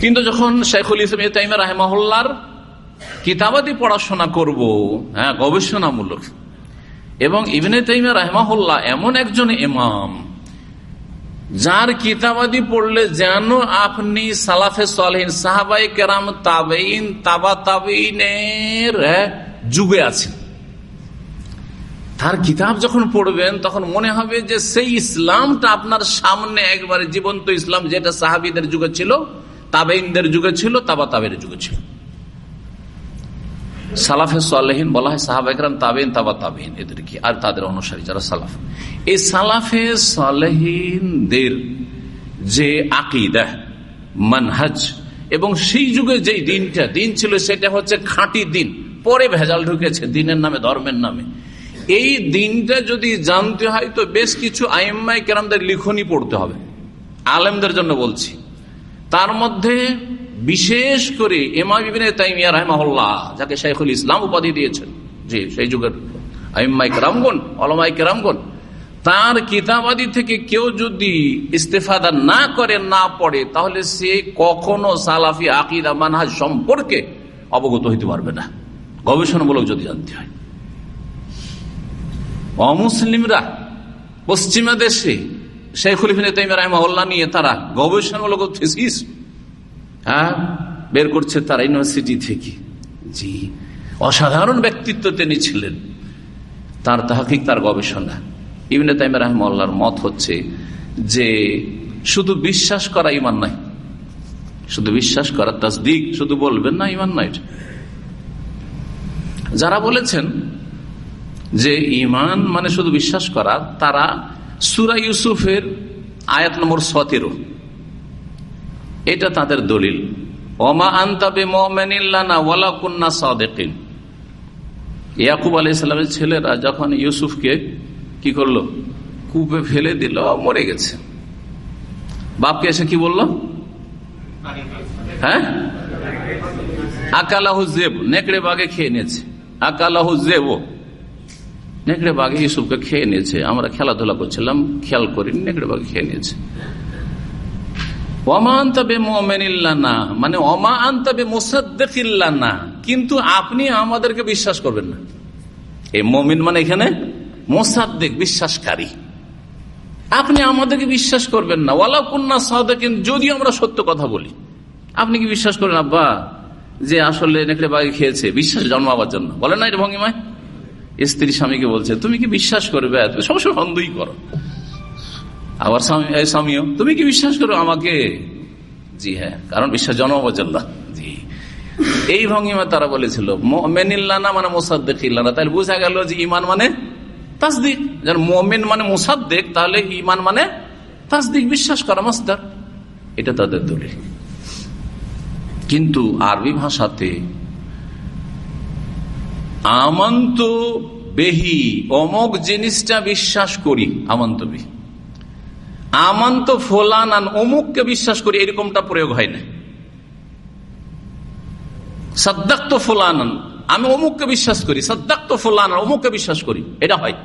কিন্তু যখন শেখুল ইসলাম তাইমা রাহেমাহুল্লার কিতাবাদি পড়াশোনা করব হ্যাঁ গবেষণামূলক, এবং ইবনে তাইমা রাহমাহুল্লাহ এমন একজন ইমাম যার কিতাবাদি পড়লে যেন আপনি সালাফে সালহীন সাহাবাই কেরাম তাবেইন তাবা তাবেইনের যুগে আছেন। তার কিতাব যখন পড়বেন, তখন মনে হবে যে সেই ইসলামটা আপনার সামনে একবারে জীবন্ত ইসলাম, যেটা সাহাবিদের যুগে ছিল তাবেইনদের যুগে ছিল, তাবা তাবের যুগে ছিল। সালাফে সালেহীন বলা হয় সাহাব একরাম তাবেন তাবা তাবেন এদেরকে, আর তাদের অনুসারী যারা সালাফ। এই সালাফে সালেহীনদের যে আকিদা, মানহাজ, এবং সেই যুগে যে দিনটা, দিন ছিল সেটা হচ্ছে খাঁটি দিন, পরে ভেজাল ঢুকেছে, দিনের নামে, ধর্মের নামে। এই দিনটা যদি জানতে হয় তো বেশ কিছু আইম্মাই কেরামদের লিখনই পড়তে হবে। আলেমদের জন্য বলছি। তার মধ্যে বিশেষ করে এমা বিবিনে তাইমিয়া রহমাহুল্লাহ, যাকে শাইখুল ইসলাম উপাধি দিয়েছেন। জি, সেই যুগের অলমাই কেরামগন তার কিতাবাদি থেকে কেউ যদি ইস্তেফাদা না করে, না পড়ে, তাহলে সে কখনো সালাফি আকিদা মানহাজ সম্পর্কে অবগত হইতে পারবে না। গবেষণামূলক যদি জানতে হয়। অমুসলিমরা পশ্চিমা দেশে শেখুল রহমাল্লাহ নিয়ে তারা গবেষণামূলক থিসিস হ্যাঁ? বের করছে তারা ইউনিভার্সিটি থেকে। জি। অসাধারণ ব্যক্তিত্ব তিনি ছিলেন। তার তাহাকিক, তার গবেষণা। ইবনে তাইমা রহমাল্লার মত হচ্ছে যে শুধু বিশ্বাস করা ইমান নাই শুধু বিশ্বাস করা, তাসদিক শুধু বলবেন না ইমান নাই যারা বলেছেন যে ইমান মানে শুধু বিশ্বাস করা, তারা সুরা ইউসুফের আয়াত নম্বর সতেরো। এটা তাদের দলিল। অমা আন্তাবে মেনিল্লানা ওয়ালা সাদেকিন। ইয়াকুব আলি ইসলামের ছেলেরা যখন ইউসুফকে কি করল? কূপে ফেলে দিল, মরে গেছে। বাপকে এসে কি বলল? হ্যাঁ? আকালাহু জেব, নেকড়ে বাগে খেয়ে নিয়েছে। আকালাহু জেব নেকড়ে বাঘে ইউসুফকে খেয়ে নিয়েছে। আমরা খেলাধুলা করছিলাম, খেয়াল করি নেকড়ে বাঘে খেয়ে নিয়েছে। মানে অমা আনতাবে না কিন্তু আপনি আমাদেরকে বিশ্বাস করবেন না। এই মমিন মানে এখানে মোসাদ্দেক, বিশ্বাসকারী। আপনি আমাদেরকে বিশ্বাস করবেন না। ওয়ালা কন্যা সাদেকিন, যদিও আমরা সত্য কথা বলি। আপনি কি বিশ্বাস করেন, আব্বা, যে আসলে নেকড়ে বাঘে খেয়েছে? বিশ্বাস জন্মাবার জন্য। বলেন না এটা ভঙ্গিমায়? স্ত্রী স্বামীকে বলছে, তুমি কি বিশ্বাস করবে? সবসময় সন্দেহই করো। আবার স্বামীও, তুমি কি বিশ্বাস করো আমাকে? জি হ্যাঁ কারণ বিশ্বাস জন্মবজল্লা জি। এই ভঙ্গিমা তারা বলেছিল মেনিল্লানা মানে মোসাদ্দেক ইল্লানা তাহলে বোঝা গেল যে ইমান মানে তাসদিক। যেন মোমেন মানে মোসাদ্দেক, তাহলে ইমান মানে তাসদিক, বিশ্বাস করা মাস্টার এটা তাদের দলিল। কিন্তু আরবি ভাষাতে আমন্ত বেহি, অমক জিনিসটা বিশ্বাস করি, আমন্ত বেহি। আমন্ত ফোলান অমুককে বিশ্বাস করি এরকমটা প্রয়োগ হয় না সদ্দাক্ত ফোলান আমি অমুককে বিশ্বাস করি, সদ্দাক্ত ফোলান অমুককে বিশ্বাস করি, এটা হয়।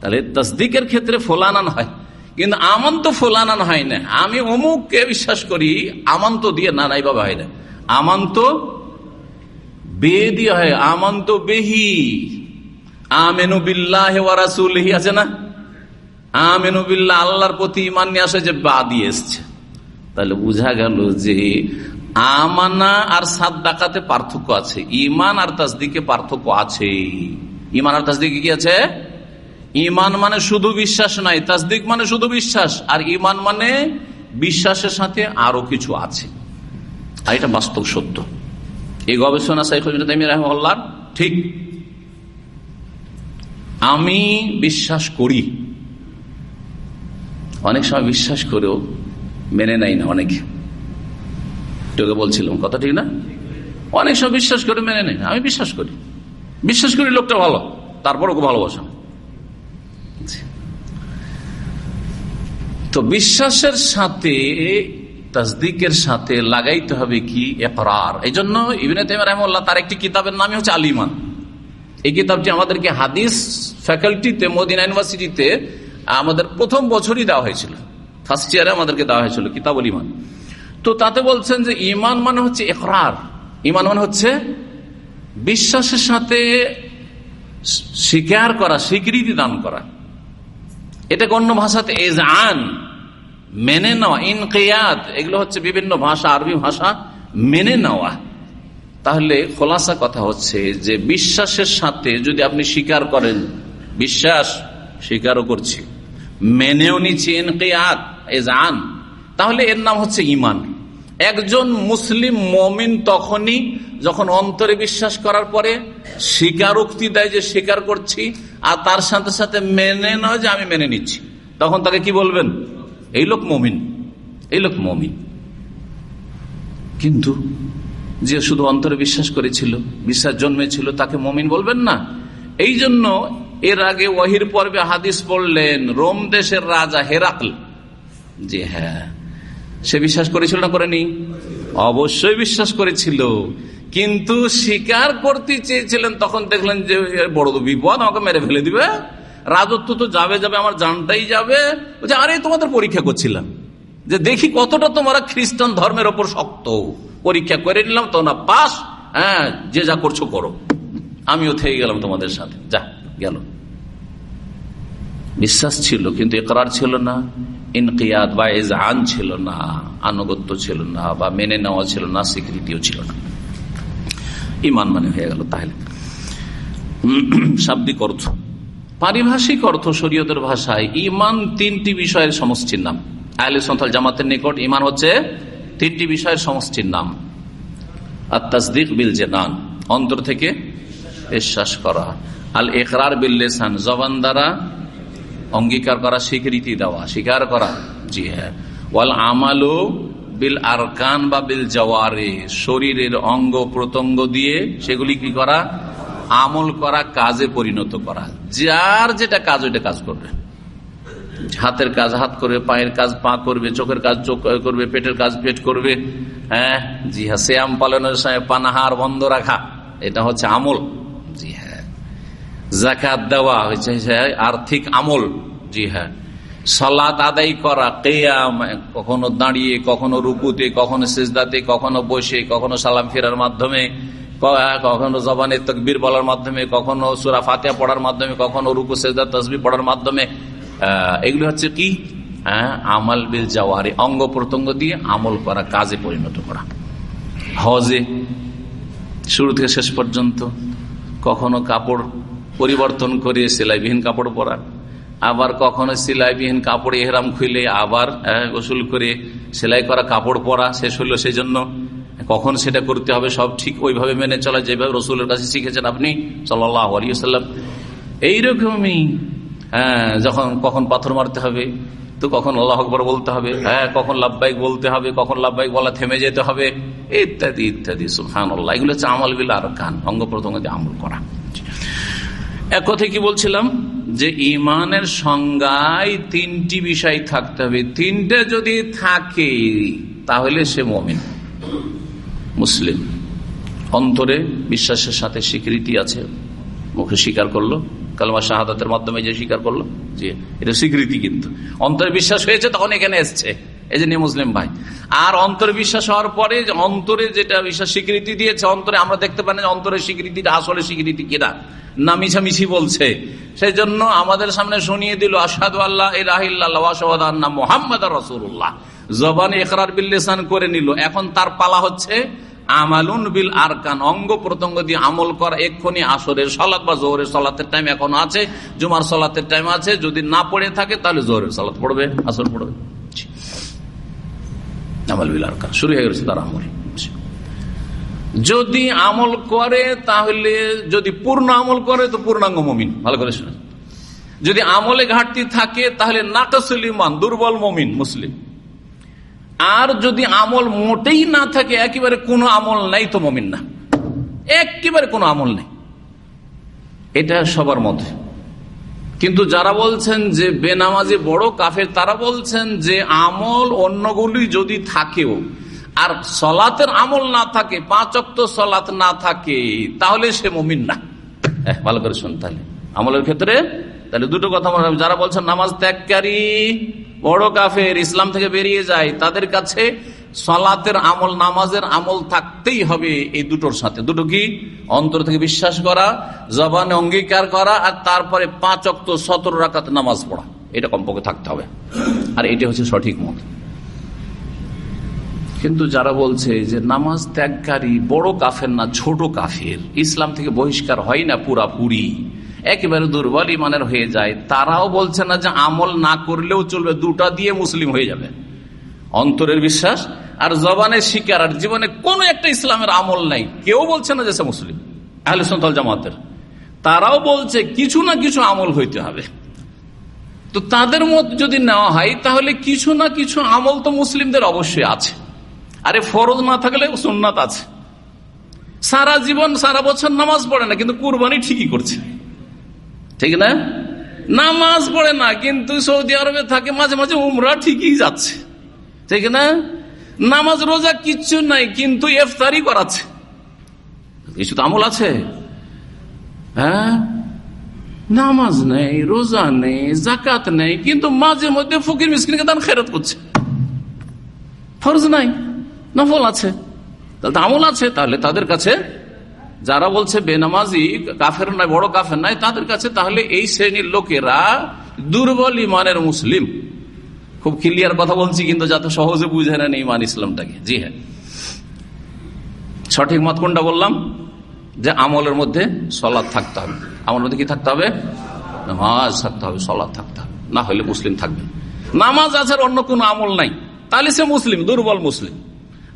তাহলে তসদিকের ক্ষেত্রে ফোলানান হয়, কিন্তু আমন্ত ফোলানান হয় না আমি অমুককে বিশ্বাস করি, আমন্ত দিয়ে না, নাই বাবা, হয় না আমন্ত বে দিয়ে হয়, আমন্ত বেহি। আমেনুবিল্লাহ ওয়ারাসুলহি আছে না? আমেনুবিল্লাহ আল্লাহর প্রতি ইমান নিয়ে আসে যে বা দিয়ে এসছে। তাহলে বুঝা গেল যে আমানা আর সাত ডাকাতে পার্থক্য আছে। ইমান আর তাসদিকে পার্থক্য আছে ইমান আর তাসদিকে কি আছে? ইমান মানে শুধু বিশ্বাস নাই তাসদিক মানে শুধু বিশ্বাস, আর ইমান মানে বিশ্বাসের সাথে আরও কিছু আছে। আর এটা বাস্তব সত্য। এই গবেষণা রহমার ঠিক। আমি বিশ্বাস করি। অনেক সময় বিশ্বাস করেও মেনে নেয় না অনেকে। তোকে বলছিলাম, কথা ঠিক না? অনেক সময় বিশ্বাস করে মেনে নেই আমি বিশ্বাস করি। বিশ্বাস করি লোকটা ভালো, তারপর ওকে ভালোবাসা তো বিশ্বাসের সাথে তাজদিকের সাথে লাগাইতে হবে কি? একরার এই জন্য ইবিন রহমল্লাহ তার একটি কিতাবের নামই হচ্ছে আলিমান এই কিতাবটি আমাদেরকে হাদিস ফ্যাকাল্টিতে, মদিনা ইউনিভার্সিটিতে আমাদের প্রথম বছরই দেওয়া হয়েছিল। ফার্স্ট ইয়ারে আমাদেরকে দেওয়া হয়েছিল কিতাবল ইমান তো তাতে বলছেন যে ইমান মানে হচ্ছে একরার ইমান মানে হচ্ছে বিশ্বাসের সাথে স্বীকার করা, স্বীকৃতি দান করা। এটা অন্য ভাষাতে এজ আন মেনে নেওয়া, ইনকেয়াদ, এগুলো হচ্ছে বিভিন্ন ভাষা, আরবি ভাষা, মেনে নেওয়া। তাহলে খোলাসা কথা হচ্ছে যে বিশ্বাসের সাথে যদি আপনি স্বীকার করেন, বিশ্বাস স্বীকারও করছি। মেনেও নিচ্ছি ইনকেয়াদ এ জান তাহলে এর নাম হচ্ছে ইমান একজন মুসলিম মমিন তখনই যখন অন্তরে বিশ্বাস করার পরে স্বীকারোক্তি দেয় যে স্বীকার করছি, আর তার সাথে সাথে মেনে নয় যে আমি মেনে নিচ্ছি। তখন তাকে কি বলবেন? এই লোক মমিন, এই লোক মমিন। কিন্তু যে শুধু অন্তরে বিশ্বাস করেছিল, বিশ্বাস জন্মেছিল, তাকে মমিন বলবেন না। এই জন্য এর আগে ওয়াহির পর্বে হাদিস পড়লেন রোম দেশের রাজা হেরাকল। যে হ্যাঁ। সে বিশ্বাস করেছিল না করেনি? অবশ্যই বিশ্বাস করেছিল। কিন্তু স্বীকার করতে চেয়েছিলেন, তখন দেখলেন যে বড় বিপদ, আমাকে মেরে ফেলে দিবে। রাজত্ব তো যাবে যাবে, আমার জানটাই যাবে। আরে, তোমাদের পরীক্ষা করছিলাম। যে দেখি কতটা তোমরা খ্রিস্টান ধর্মের ওপর শক্ত। পরীক্ষা করে নিলাম তো না পাস। হ্যাঁ যে যা করছ করো। আমিও থেকে গেলাম তোমাদের সাথে। যা। গেল। বিশ্বাস ছিল, কিন্তু একরার ছিল না, ইনকিয়াদ বা আন ছিল না, আনুগত্য ছিল না বা মেনে নেওয়া ছিল না স্বীকৃতিও ছিল না। ইমান মানে হয়ে গেল তাহলে। শাব্দিক অর্থ। পারিভাষিক অর্থ শরীয়তের ভাষায় ইমান তিনটি বিষয়ের সমষ্টির নাম। আহলে সন্থাল জামাতের নিকট ইমান হচ্ছে তিনটি বিষয়ের সমষ্টির নাম। আর তাসদিক বিল নান অন্তর থেকে বিশ্বাস করা। আল একরার বিল লেসান জবান দ্বারা অঙ্গীকার করা, স্বীকৃতি দেওয়া, স্বীকার করা। জি হ্যাঁ। ওয়াল আমালু বিল আরকান বা বিল জওয়ারে শরীরের অঙ্গ প্রত্যঙ্গ দিয়ে সেগুলি কি করা? আমল করা, কাজে পরিণত করা। যার যেটা কাজ, ওইটা কাজ করবে। হাতের কাজ, হাত করবে, পায়ের কাজ, পা করবে, চোখের কাজ, চোখ করবে, পেটের কাজ, পেট করবে। হ্যাঁ? জি হ্যাঁ শ্যাম পালনের সময় পানাহার বন্ধ রাখা, এটা হচ্ছে আমল। জাকাত দেওয়া হচ্ছে আর্থিক আমল। জি হ্যাঁ। সলাত আদায় করা, কেয়াম, কখনো দাঁড়িয়ে, কখনো রুকুতে, কখনো সেজদাতে, কখনো বসে, কখনো সালাম ফেরার মাধ্যমে কখনো জবানে তকবির বলার মাধ্যমে, কখনো সুরা ফাতিয়া পড়ার মাধ্যমে, কখনো রুকু, সেজদা তসবি পড়ার মাধ্যমে এগুলি হচ্ছে কি? হ্যাঁ আমাল বিল যাওয়ারে অঙ্গ প্রত্যঙ্গ দিয়ে আমল করা, কাজে পরিণত করা। হজে, শুরু থেকে শেষ পর্যন্ত, কখনো কাপড় পরিবর্তন করে সেলাইবিহীন কাপড় পরা আবার কখনো সেলাইবিহীন কাপড় এহরাম খুলে আবার গোসল করে সেলাই করা কাপড় পরা শেষ হলো সেই জন্য কখন সেটা করতে হবে সব ঠিক ওইভাবে মেনে চলা যেভাবে রসুলের কাছে শিখেছেন আপনি সাল্লাহ আলিয়াল্লাম এইরকমই হ্যাঁ যখন কখন পাথর মারতে হবে, তো কখন আল্লাহ আকবর বলতে হবে হ্যাঁ কখন লাভবাইক বলতে হবে, কখন লাভবাইক বলা থেমে যেতে হবে, ইত্যাদি ইত্যাদি সুফান আল্লাহ এগুলো হচ্ছে আমল বিল আর কান অঙ্গ প্রত্যঙ্গ আমল করা। এক কথায় কি বলছিলাম? যে ইমানের সংজ্ঞায় তিনটি বিষয় থাকতে হবে। তিনটে যদি থাকে, তাহলে সে মমিন। মুসলিম। অন্তরে বিশ্বাসের সাথে স্বীকৃতি আছে। মুখে স্বীকার করল। কালমা শাহাদাতের মাধ্যমে যে স্বীকার করল, যে এটা স্বীকৃতি কিন্তু। অন্তরে বিশ্বাস হয়েছে, তখন এখানে এসছে। এই যে মুসলিম ভাই। আর অন্তরে বিশ্বাস হওয়ার পরে অন্তরে যেটা বিশ্বাস স্বীকৃতি দিয়েছে, অন্তরে আমরা দেখতে পারি না অন্তরের স্বীকৃতিটা আসলে স্বীকৃতি কিনা। না মিছামিছি বলছে। সেই জন্য আমাদের সামনে শুনিয়ে দিল আসাদ আল্লাহ ইলাহিল্লাহ মোহাম্মদ রসুল্লাহ জবান একরার বিল্লেসান করে নিল। এখন তার পালা হচ্ছে, আমালুন বিল আরকান। অঙ্গ প্রত্যঙ্গ দিয়ে আমল করা এক্ষুনি আসরের সলাৎ বা জোহরের সলাতের টাইম এখন আছে, জুমার সলাতের টাইম আছে। যদি না পড়ে থাকে, তাহলে জোহরের সলাত পড়বে, আসর পড়বে। আমল বিল শুরু হয়ে গেছে তার আমল। যদি আমল করে, তাহলে যদি পূর্ণ আমল করে, তো পূর্ণাঙ্গ মমিন। ভালো করে শুনে যদি আমলে ঘাটতি থাকে, তাহলে নাকাসুল ইমান দুর্বল মমিন, মুসলিম। আর যদি আমল মোটেই না থাকে, একেবারে কোনো আমল নাই তো মমিন না। একেবারে কোনো আমল নেই। এটা সবার মধ্যে। কিন্তু যারা বলছেন যে বেনামাজি বড় কাফের, তারা বলছেন যে আমল অন্যগুলি যদি থাকেও, আর সলাতের আমল না থাকে, পাঁচ অক্ত সলাত না থাকে, তাহলে সে মমিন না। ভালো করে শুন তাহলে। আমলের ক্ষেত্রে, তাহলে দুটো কথা মনে যারা বলছেন নামাজ ত্যাগকারী, বড় কাফের, ইসলাম থেকে বেরিয়ে যায়, তাদের কাছে সলাতের আমল, নামাজের আমল থাকতেই হবে এই দুটোর সাথে। দুটো কি? অন্তর থেকে বিশ্বাস করা, জবানে অঙ্গীকার করা, আর তারপরে পাঁচ অক্ত সতেরো রাখাত নামাজ পড়া। এটা কমপক্ষে থাকতে হবে। আর এটা হচ্ছে সঠিক মত। কিন্তু যারা বলছে যে নামাজ ত্যাগকারী, বড় কাফের না, ছোট কাফের, ইসলাম থেকে বহিষ্কার হয় না পুরাপুরি, একেবারে দুর্বল ইমানের হয়ে যায়, তারাও বলছে না যে আমল না করলেও চলবে, দুটা দিয়ে মুসলিম হয়ে যাবে। অন্তরের বিশ্বাস আর জবানের শিকার আর জীবনে কোনো একটা ইসলামের আমল নাই। কেউ বলছে না যে সে মুসলিম। আহলে সন্তল জামাতের। তারাও বলছে কিছু না কিছু আমল হইতে হবে। তো তাদের মত যদি নেওয়া হয়, তাহলে কিছু না কিছু আমল তো মুসলিমদের অবশ্যই আছে। আরে ফরজ না থাকলে সুন্নাত আছে। সারা জীবন, সারা বছর নামাজ পড়ে না, কিন্তু কুরবানি ঠিকই করছে। ঠিক না? নামাজ পড়ে না, কিন্তু সৌদি আরবে থাকে, মাঝে মাঝে উমরা ঠিকই যাচ্ছে। ঠিক না? নামাজ, রোজা কিচ্ছু নাই, কিন্তু এফতারি করাচ্ছে। কিছু তো আমল আছে। হ্যাঁ? নামাজ নেই, রোজা নেই জাকাত নেই, কিন্তু মাঝে মধ্যে ফকির মিসকিনকে দান খেরত করছে। ফরজ নাই, নফল আছে। তাহলে আমল আছে, তাহলে তাদের কাছে যারা বলছে বেনামাজি, কাফের নাই, বড় কাফের নাই, তাদের কাছে তাহলে এই শ্রেণির লোকেরা দুর্বল ইমানের মুসলিম। খুব ক্লিয়ার কথা বলছি, কিন্তু যাতে সহজে বুঝে নেন ইমান ইসলামটাকে। জি হ্যাঁ। সঠিক মত কোনটা বললাম? যে আমলের মধ্যে সলাদ থাকতে হবে। আমলের মধ্যে কি থাকতে হবে? নামাজ থাকতে হবে সলাদ থাকতে হবে। না হলে মুসলিম থাকবে। নামাজ আছে অন্য কোনো আমল নাই। তাহলে সে মুসলিম, দুর্বল মুসলিম।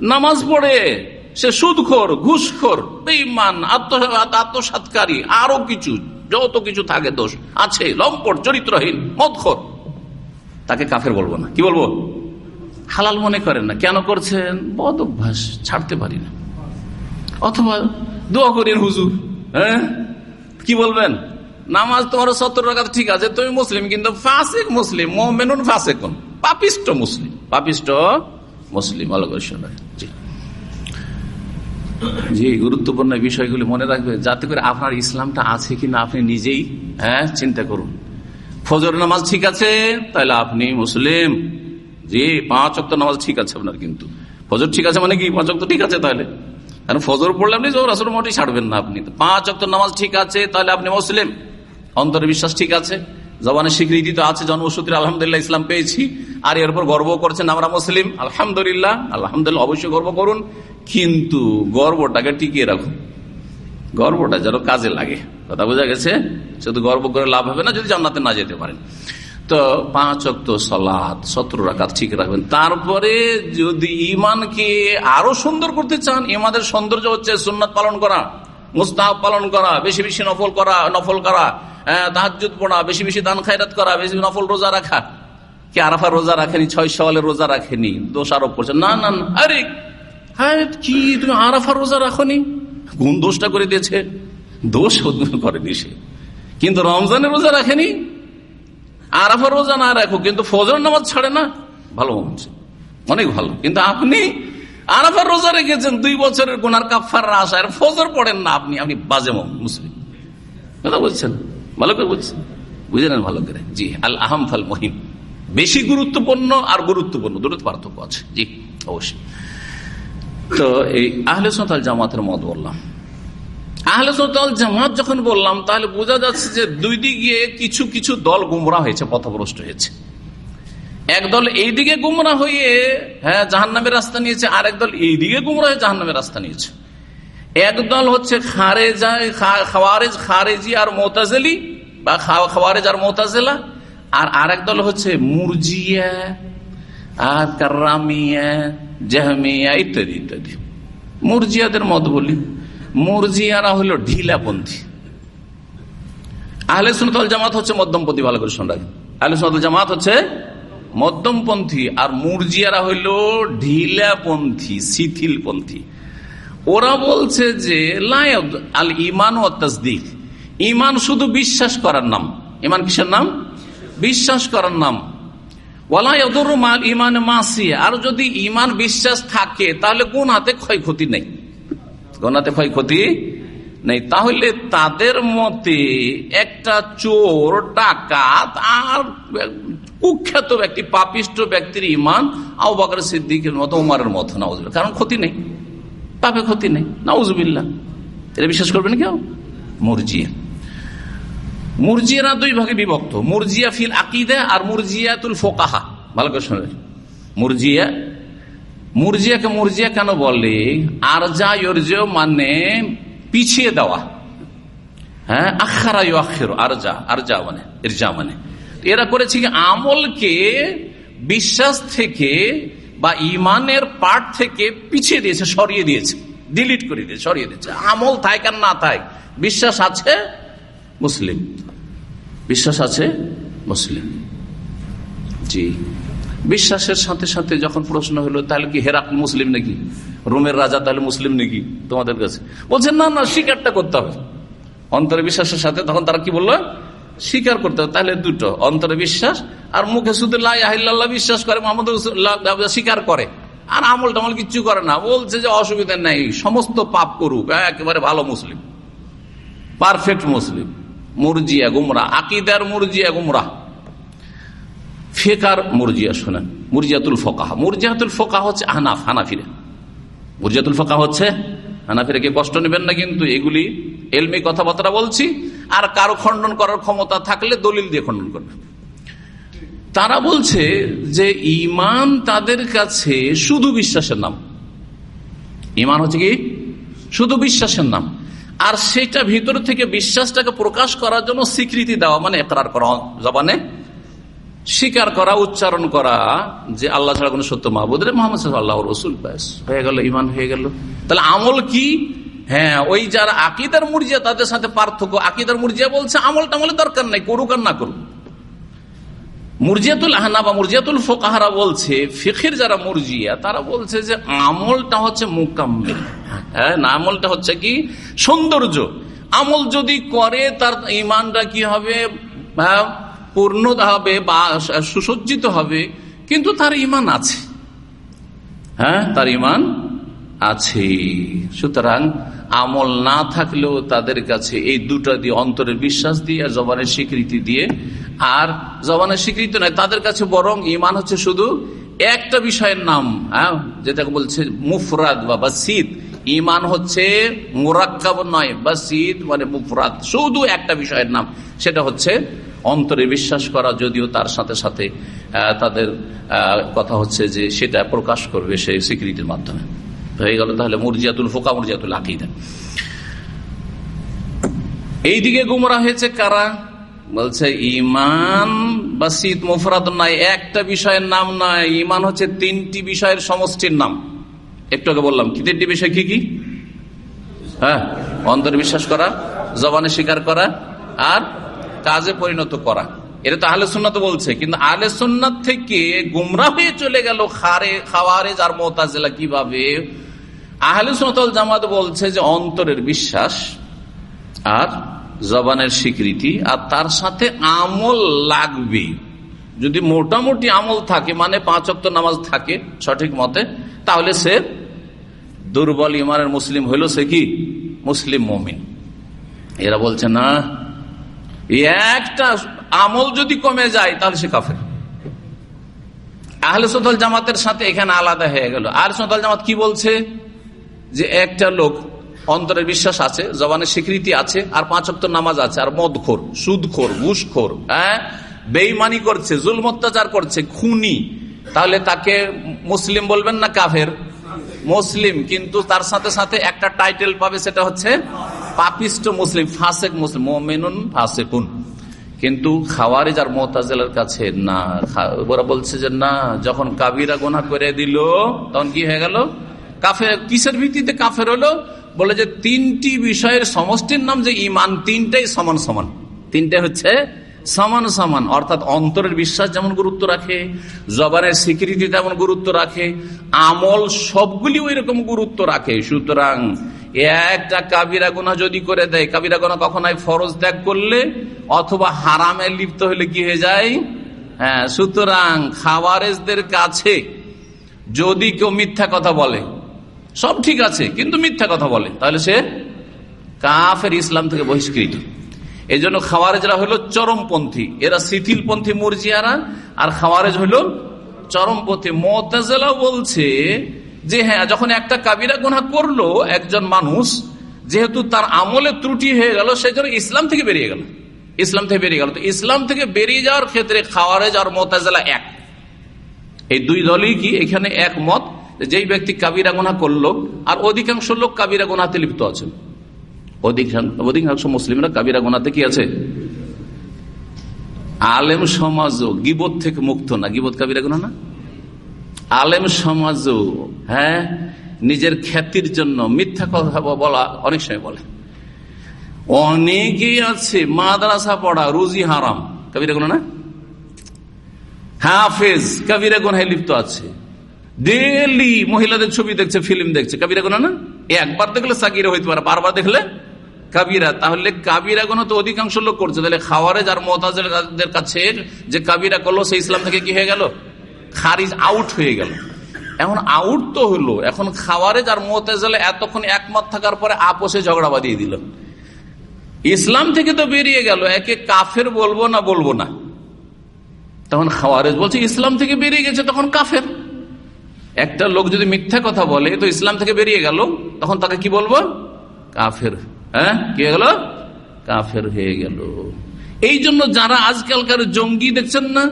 নামাজ পড়ে, সে সুদখোর, ঘুষখোর বেইমান আত্মসাতকারী আরও কিছু, যত কিছু থাকে দোষ, আছে, লম্পট, চরিত্রহীন, মদখোর। তাকে কাফের বলব না। কি বলব? হালাল মনে করেন না। কেন করছেন? বদ অভ্যাস, ছাড়তে পারি না। অথবা দোয়া করেন হুজুর হ্যাঁ? কি বলবেন? নামাজ তোমার সত্তর টাকা ঠিক আছে, তুমি মুসলিম, কিন্তু ফাসেক মুসলিম, মোমেনুন ফাসেকুন। পাপিষ্ট মুসলিম। পাপিষ্ট মুসলিম জি, গুরুত্বপূর্ণ বিষয়গুলি মনে রাখবে। যাতে করে আপনার ইসলামটা আছে কিনা আপনি নিজেই হ্যাঁ চিন্তা করুন। ফজর নামাজ ঠিক আছে, তাহলে আপনি মুসলিম। জি, পাঁচ অক্ট নামাজ ঠিক আছে আপনার কিন্তু। ফজর ঠিক আছে মানে কি? পাঁচ অক্ট ঠিক আছে তাহলে। কারণ ফজর পড়লে আপনি জোর আসর মোটি ছাড়বেন না আপনি। পাঁচ অক্ট নামাজ ঠিক আছে, তাহলে আপনি মুসলিম। অন্তরে বিশ্বাস ঠিক আছে। জবানের স্বীকৃতি তো আছে জন্মসূত্রে আলহামদুলিল্লাহ ইসলাম পেয়েছি। আর এরপর গর্ব করছেন আমরা মুসলিম। আলহামদুলিল্লাহ আলহামদুলিল্লাহ, অবশ্যই গর্ব করুন। কিন্তু গর্বটাকে টিকিয়ে রাখুন। গর্বটা যেন কাজে লাগে। কথা বোঝা গেছে? শুধু গর্ব করে লাভ হবে না, যদি জান্নাতে না যেতে পারেন। তো পাঁচ অক্ত সলাদ সতেরো রাখাত ঠিক রাখবেন। তারপরে যদি ইমানকে আরও সুন্দর করতে চান ইমাদের সৌন্দর্য হচ্ছে সুন্নাত পালন করা মুস্তাহ পালন করা, বেশি বেশি নফল করা নফল করা তাহাজুদ পড়া, বেশি বেশি দান খায়রাত করা, বেশি নফল রোজা রাখা। কে আরাফা রোজা রাখেনি, ছয় সওয়ালে রোজা রাখেনি, দোষ আরোপ করছে। না না আরে হ্যাঁ কি, তুমি আরাফা রোজা রাখনি? কোন দোষটা করে দিয়েছে। দোষ করেনি সে। কিন্তু রমজানের রোজা রাখেনি। আরাফা রোজা না রাখো কিন্তু ফজর নামাজ ছাড়ে না। ভালো হচ্ছে। অনেক ভালো। কিন্তু আপনি আরাফার রোজা রেখেছেন, দুই বছরের গোনার কাফার আর ফজর পড়েন না আপনি। আপনি বাজে মুসলিম। কথা বলছেন? ভালো করে বলছেন? বুঝে নেন ভালো করে। জি, আল আহম ফাল মহিম। বেশি গুরুত্বপূর্ণ আর গুরুত্বপূর্ণ দুটো পার্থক্য আছে। জি, অবশ্যই। তো এই আহলে সোতাল জামাতের মত বললাম। আহলে সোতাল জামাত যখন বললাম, তাহলে বোঝা যাচ্ছে যে দুই দিকে কিছু কিছু দল গুমরা হয়েছে, পথভ্রষ্ট হয়েছে। একদল এইদিকে গুমরা হয়ে হ্যাঁ জাহান্নামের রাস্তা নিয়েছে আর একদল এইদিকে গুমরা হয়ে জাহান্নামের রাস্তা নিয়েছে। একদল হচ্ছে খারেজ খারেজি আর মোতাজেলি, বা খাওয়ারেজ আর মোতাজেলা, আর আরেক দল হচ্ছে মুরজিয়া। আর কারামিয়া জাহমিয়া ইত্যাদি ইত্যাদি। মুরজিয়াদের মত বলি। মুরজিয়ারা হলো ঢিলাপন্থী। আহলে সুনতল জামাত হচ্ছে মধ্যমপন্থী, ভালো করে শোনা আহলে সুনতল জামাত হচ্ছে মধ্যমপন্থী, আর মুরজিয়ারা হইল ঢিলাপন্থী, শিথিলপন্থী। ওরা বলছে যে লায়দ আল ইমান ও ইমান শুধু বিশ্বাস করার নাম। ইমান কিসের নাম? বিশ্বাস করার নাম। ইমান আর যদি ইমান বিশ্বাস থাকে, তাহলে কোন হাতে ক্ষয়ক্ষতি নেই। কোন হাতে ক্ষয়ক্ষতি নেই। তাহলে তাদের মতে একটা চোর, ডাকাত আর কুখ্যাত ব্যক্তি, পাপিষ্ট ব্যক্তির ইমান আউ বাকর সিদ্দিকের মতো, উমারের মতো নাউজ কারণ ক্ষতি নেই। পাপে ক্ষতি নেই। নাউজবিল্লা এটা বিশ্বাস করবেন কেউ? মুরজিয়া। মুরজিয়ারা দুই ভাগে বিভক্ত। মুরজিয়া ফিল আকিদা আর মুরজিয়াতুল ফোকাহা। ভালো করে শুনে মুরজিয়া, মুরজিয়াকে মুরজিয়া কেন বলে? আর যা মানে পিছিয়ে দেওয়া। হ্যাঁ আখারা আখের আর যা মানে এর মানে। এরা করেছে কি? আমলকে বিশ্বাস থেকে বা ইমানের পার্ট থেকে পিছিয়ে দিয়েছে, সরিয়ে দিয়েছে। ডিলিট করে দিয়েছে, সরিয়ে দিয়েছে। আমল থাক আর না থাক, বিশ্বাস আছে, মুসলিম। বিশ্বাস আছে? মুসলিম। জি। বিশ্বাসের সাথে সাথে যখন প্রশ্ন হলো, তাহলে কি হেরাক মুসলিম নাকি? রোমের রাজা তাহলে মুসলিম নাকি তোমাদের কাছে? বলছেন, না না স্বীকারটা করতে হবে। অন্তরে বিশ্বাসের সাথে তখন তারা কি বলল? স্বীকার করতে হবে। তাহলে দুটো, অন্তরে বিশ্বাস আর মুখে শুধু লাহ বিশ্বাস করে, মোহাম্মদ স্বীকার করে। আর আমল টামল কিচ্ছু করে না। বলছে যে অসুবিধা নেই, সমস্ত পাপ করুক, একেবারে ভালো মুসলিম। পারফেক্ট মুসলিম। মুরজিয়া গুমরা, আকিদার মুরজিয়া গুমরা। ফেকার মুরজিয়া শোনেন, মুরজিয়াতুল ফোকাহ। মুরজিয়াতুল ফোকাহ হচ্ছে আহনাফ, হানাফিরা। মুরজিয়াতুল ফোকাহ হচ্ছে হানাফিরা। কে কষ্ট নেবেন না কিন্তু এগুলি এলমি কথাবার্তা বলছি, আর কারও খণ্ডন করার ক্ষমতা থাকলে দলিল দিয়ে খণ্ডন করবে তারা বলছে যে ইমান তাদের কাছে শুধু বিশ্বাসের নাম। ইমান হচ্ছে কি? শুধু বিশ্বাসের নাম। আর সেটা ভিতর থেকে বিশ্বাসটাকে প্রকাশ করার জন্য স্বীকৃতি দেওয়া মানে একরার করা, জবানে স্বীকার করা, উচ্চারণ করা, যে আল্লাহ ছাড়া কোন সত্য মাহবুদ মোহাম্মদ আল্লাহ রসুল, ব্যাস, হয়ে গেল ইমান হয়ে গেল। তাহলে আমল কি? হ্যাঁ ওই যারা আকিদার মুরজিয়া, তাদের সাথে পার্থক্য। আকিদার মুরজিয়া বলছে আমল টামলের দরকার নাই, করুক আর না করুক। মুরজিয়াতুল আহনা বা মুরজিয়াতুল ফোকাহারা বলছে ফিখের যারা মুরজিয়া, তারা বলছে যে আমলটা হচ্ছে মুকাম্মিল। হ্যাঁ না, আমলটা হচ্ছে কি? সৌন্দর্য। আমল যদি করে, তার ইমানটা কি হবে? পূর্ণ হবে বা সুসজ্জিত হবে, কিন্তু তার ইমান আছে। হ্যাঁ তার ইমান আছে। সুতরাং আমল না থাকলেও তাদের কাছে এই দুটা দিয়ে অন্তরের বিশ্বাস দিয়ে আর জবানের স্বীকৃতি দিয়ে আর জবানের স্বীকৃতি নয় তাদের কাছে বরং ইমান হচ্ছে শুধু একটা বিষয়ের নাম হ্যাঁ যেটাকে বলছে মুফরাদ বা বাসিদ। ইমান হচ্ছে মোরাক্কাব নয়, বাসিদ মানে মুফরাদ, শুধু একটা বিষয়ের নাম, সেটা হচ্ছে অন্তরে বিশ্বাস করা, যদিও তার সাথে সাথে তাদের কথা হচ্ছে যে সেটা প্রকাশ করবে সেই স্বীকৃতির মাধ্যমে। হয়ে গেল তাহলে মুরজিয়াতুল ফোকা, মুরজিয়াতুল আকিদা। এইদিকে গুমরা হয়েছে কারা? বলছে ইমান বা শীত মুফরাদ নয় একটা বিষয়ের নাম নয় ইমান হচ্ছে তিনটি বিষয়ের সমষ্টির নাম। একটু আগে বললাম, কি তিনটি বিষয়, কি কি? হ্যাঁ অন্তর বিশ্বাস করা, জবানে স্বীকার করা, আর কাজে পরিণত করা। এটা তো আহলে সুন্নাত বলছে, কিন্তু আহলে সুন্নাত থেকে গুমরা হয়ে চলে গেল খারে খাওয়ারে যার মোতাজেলা কীভাবে? আহলে সুন্নাতল জামাত বলছে যে, অন্তরের বিশ্বাস আর জবানের স্বীকৃতি আর তার সাথে আমল লাগবে। যদি মোটামুটি আমল থাকে মানে পাঁচ অক্ট নামাজ থাকে সঠিক মতে, তাহলে সে দুর্বল ইমানের মুসলিম হইল সে কি? মুসলিম মমিন। এরা বলছে, না একটা আমল যদি কমে যায়, তাহলে সে কাফের। আহলে সদল জামাতের সাথে এখানে আলাদা হয়ে গেল। আহলে সদল জামাত কি বলছে? যে একটা লোক অন্তরের বিশ্বাস আছে, জবানের স্বীকৃতি আছে, আর পাঁচ অক্ট নামাজ আছে, আর মদখোর, সুদখোর, ঘুষখোর হ্যাঁ? বেইমানি করছে জুল অত্যাচার করছে, খুনি। তাহলে তাকে মুসলিম বলবেন না কাফের? মুসলিম, কিন্তু তার সাথে সাথে একটা টাইটেল পাবে, সেটা হচ্ছে পাপিষ্ট মুসলিম, ফাসেক মুসলিম, মোমেনুন, ফাসেকুন। কিন্তু খাওয়ারিজ আর মোতাজেলের কাছে না ওরা বলছে যে না, যখন কাবিরা গোনা করে দিল, তখন কি হয়ে গেল? কাফের, কিসের ভিত্তিতে কাফের হলো? বলে যে তিনটি বিষয়ের সমষ্টির নাম যে ইমান তিনটাই সমান সমান। তিনটে হচ্ছে সমান সমান, অর্থাৎ অন্তরের বিশ্বাস যেমন গুরুত্ব রাখে, জবানের স্বীকৃতি তেমন গুরুত্ব রাখে, আমল সবগুলি ওই রকম গুরুত্ব রাখে। সুতরাং একটা কাবিরা গোনা যদি করে দেয়, কাবিরা গোনা কখন ফরজ ত্যাগ করলে অথবা হারামে লিপ্ত হলে কি হয়ে যায়? হ্যাঁ সুতরাং খাওয়ারেজদের কাছে যদি কেউ মিথ্যা কথা বলে সব ঠিক আছে, কিন্তু মিথ্যা কথা বলে। তাহলে সে কাফের ইসলাম থেকে বহিষ্কৃত। এই জন্য খাওয়ারেজরা হলো চরমপন্থী। এরা শিথিলপন্থী মুরজিয়ারা, আর খাওয়ারেজ হলো চরমপন্থী। মোতাজেলা বলছে যে হ্যাঁ যখন একটা কাবিরা গুনা করল একজন মানুষ, যেহেতু তার আমলে ত্রুটি হয়ে গেল সেই জন্য ইসলাম থেকে বেরিয়ে গেল। ইসলাম থেকে বেরিয়ে গেল। তো ইসলাম থেকে বেরিয়ে যাওয়ার ক্ষেত্রে খাওয়ারেজ আর মোতাজেলা এক। এই দুই দলই কি এখানে একমত? যেই ব্যক্তি কাবিরা গোনা করল, আর অধিকাংশ লোক কাবিরা গোনাতে লিপ্ত আছেন। অধিকাংশ মুসলিমরা কাবিরা গোনাতে কি আছে? আলেম সমাজও গিবত থেকে মুক্ত না। গিবত কাবিরা গোনা না? আলেম সমাজও হ্যাঁ নিজের খ্যাতির জন্য মিথ্যা কথা বলা অনেক সময় বলে। অনেকেই আছে মাদ্রাসা পড়া, রুজি হারাম। কবিরা গুলো না? হাফেজ, কবিরা গুনায় লিপ্ত আছে। ডেলি মহিলাদের ছবি দেখছে ফিল্ম দেখছে। কাবিরা গুনা না? একবার দেখলে সাকিরা হইতে পারে, বারবার দেখলে কাবিরা। তাহলে কাবিরা গুণ তো অধিকাংশ লোক করছে। তাহলে খাওয়ারে যার মতাজের কাছে যে কাবিরা করল, সেই ইসলাম থেকে কি হয়ে গেল? খারিজ আউট হয়ে গেল। এখন আউট তো হলো। এখন খাওয়ারে যার মোতাজেলে এতক্ষণ একমত থাকার পরে আপোষে ঝগড়া বাঁধিয়ে দিল। ইসলাম থেকে তো বেরিয়ে গেল। একে কাফের বলব না বলব না। তখন খাওয়ারেজ বলছে, ইসলাম থেকে বেরিয়ে গেছে, তখন কাফের। একটা লোক যদি মিথ্যা কথা বলে, তো ইসলাম থেকে বেরিয়ে গেল, তখন তাকে কি বলব? কাফের। হ্যাঁ? কি গেল? কাফের হয়ে গেল। এই জন্য যারা আজকালকার জঙ্গি দেখছেন না,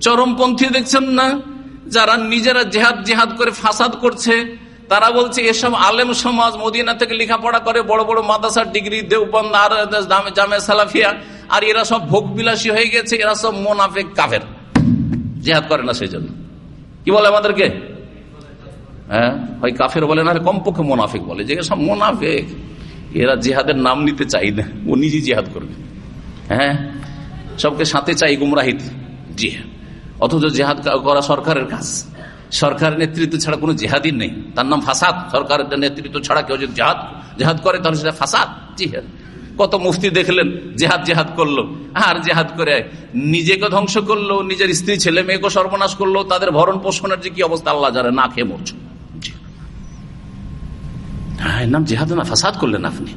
চরমপন্থী দেখছেন না, যারা নিজেরা জেহাদ জেহাদ করে ফাসাদ করছে, তারা বলছে, এসব আলেম সমাজ মদিনা থেকে লেখাপড়া করে, বড় বড় মাদাসার ডিগ্রি, দেওবন্দ, আর, জামে সালাফিয়া, আর এরা সব ভোগ বিলাসী হয়ে গেছে, এরা সব মোনাফেক কাফের। জেহাদ করে না সেই জন্য। কি বলে আমাদেরকে? হ্যাঁ? হয় কাফের বলে না কমপক্ষে মোনাফেক বলে। যে সব মোনাফেক, এরা জেহাদের নাম নিতে চাই না, ও নিজেই জেহাদ করবে। হ্যাঁ? সবকে সাথে চাই গুমরাহিতে জি অথচ জেহাদ করা সরকারের কাজ। সরকারের নেতৃত্ব ছাড়া কোনো জেহাদি নেই। তার নাম ফাসাদ। সরকারের নেতৃত্ব ছাড়া কেউ যদি জেহাদ জেহাদ করে, তাহলে সেটা ফাসাদ জি হ্যাঁ কত মুফতি দেখলেন, জেহাদ জেহাদ করল, আর জেহাদ করে নিজেকে ধ্বংস করল, নিজের স্ত্রী, ছেলে মেয়েকে সর্বনাশ করল, তাদের ভরণ পোষণের যে কি অবস্থা, আল্লাহ যারা না খেয়ে মরছো। হ্যাঁ নাম জেহাদ না, ফাসাদ করলেন আপনি।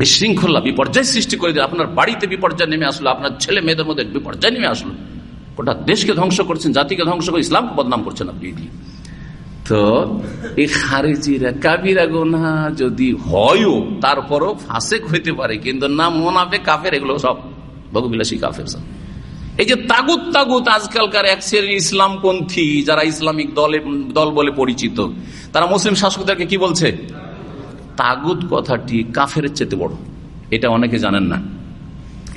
বিশৃঙ্খলা, বিপর্যয় সৃষ্টি করে আপনার বাড়িতে বিপর্যয় নেমে আসলো, আপনার ছেলে মেয়েদের মধ্যে বিপর্যয় নেমে আসলো। গোটা দেশকে ধ্বংস করছেন, জাতিকে ধ্বংস করে, ইসলামকে বদনাম করছেন আপনি। তো এই খারেজিরা কাবিরা গোনা যদি হয়ও, তারপরও ফাঁসেক হইতে পারে, কিন্তু না মোনাফে কাফের, এগুলো সব ভগবিলাসী কাফের সব। এই যে তাগুত তাগুত আজকালকার এক শ্রেণির ইসলামপন্থী, যারা ইসলামিক দলে, দল বলে পরিচিত, তারা মুসলিম শাসকদেরকে কি বলছে? তাগুত কথাটি কাফের চেতে বড়। এটা অনেকে জানেন না।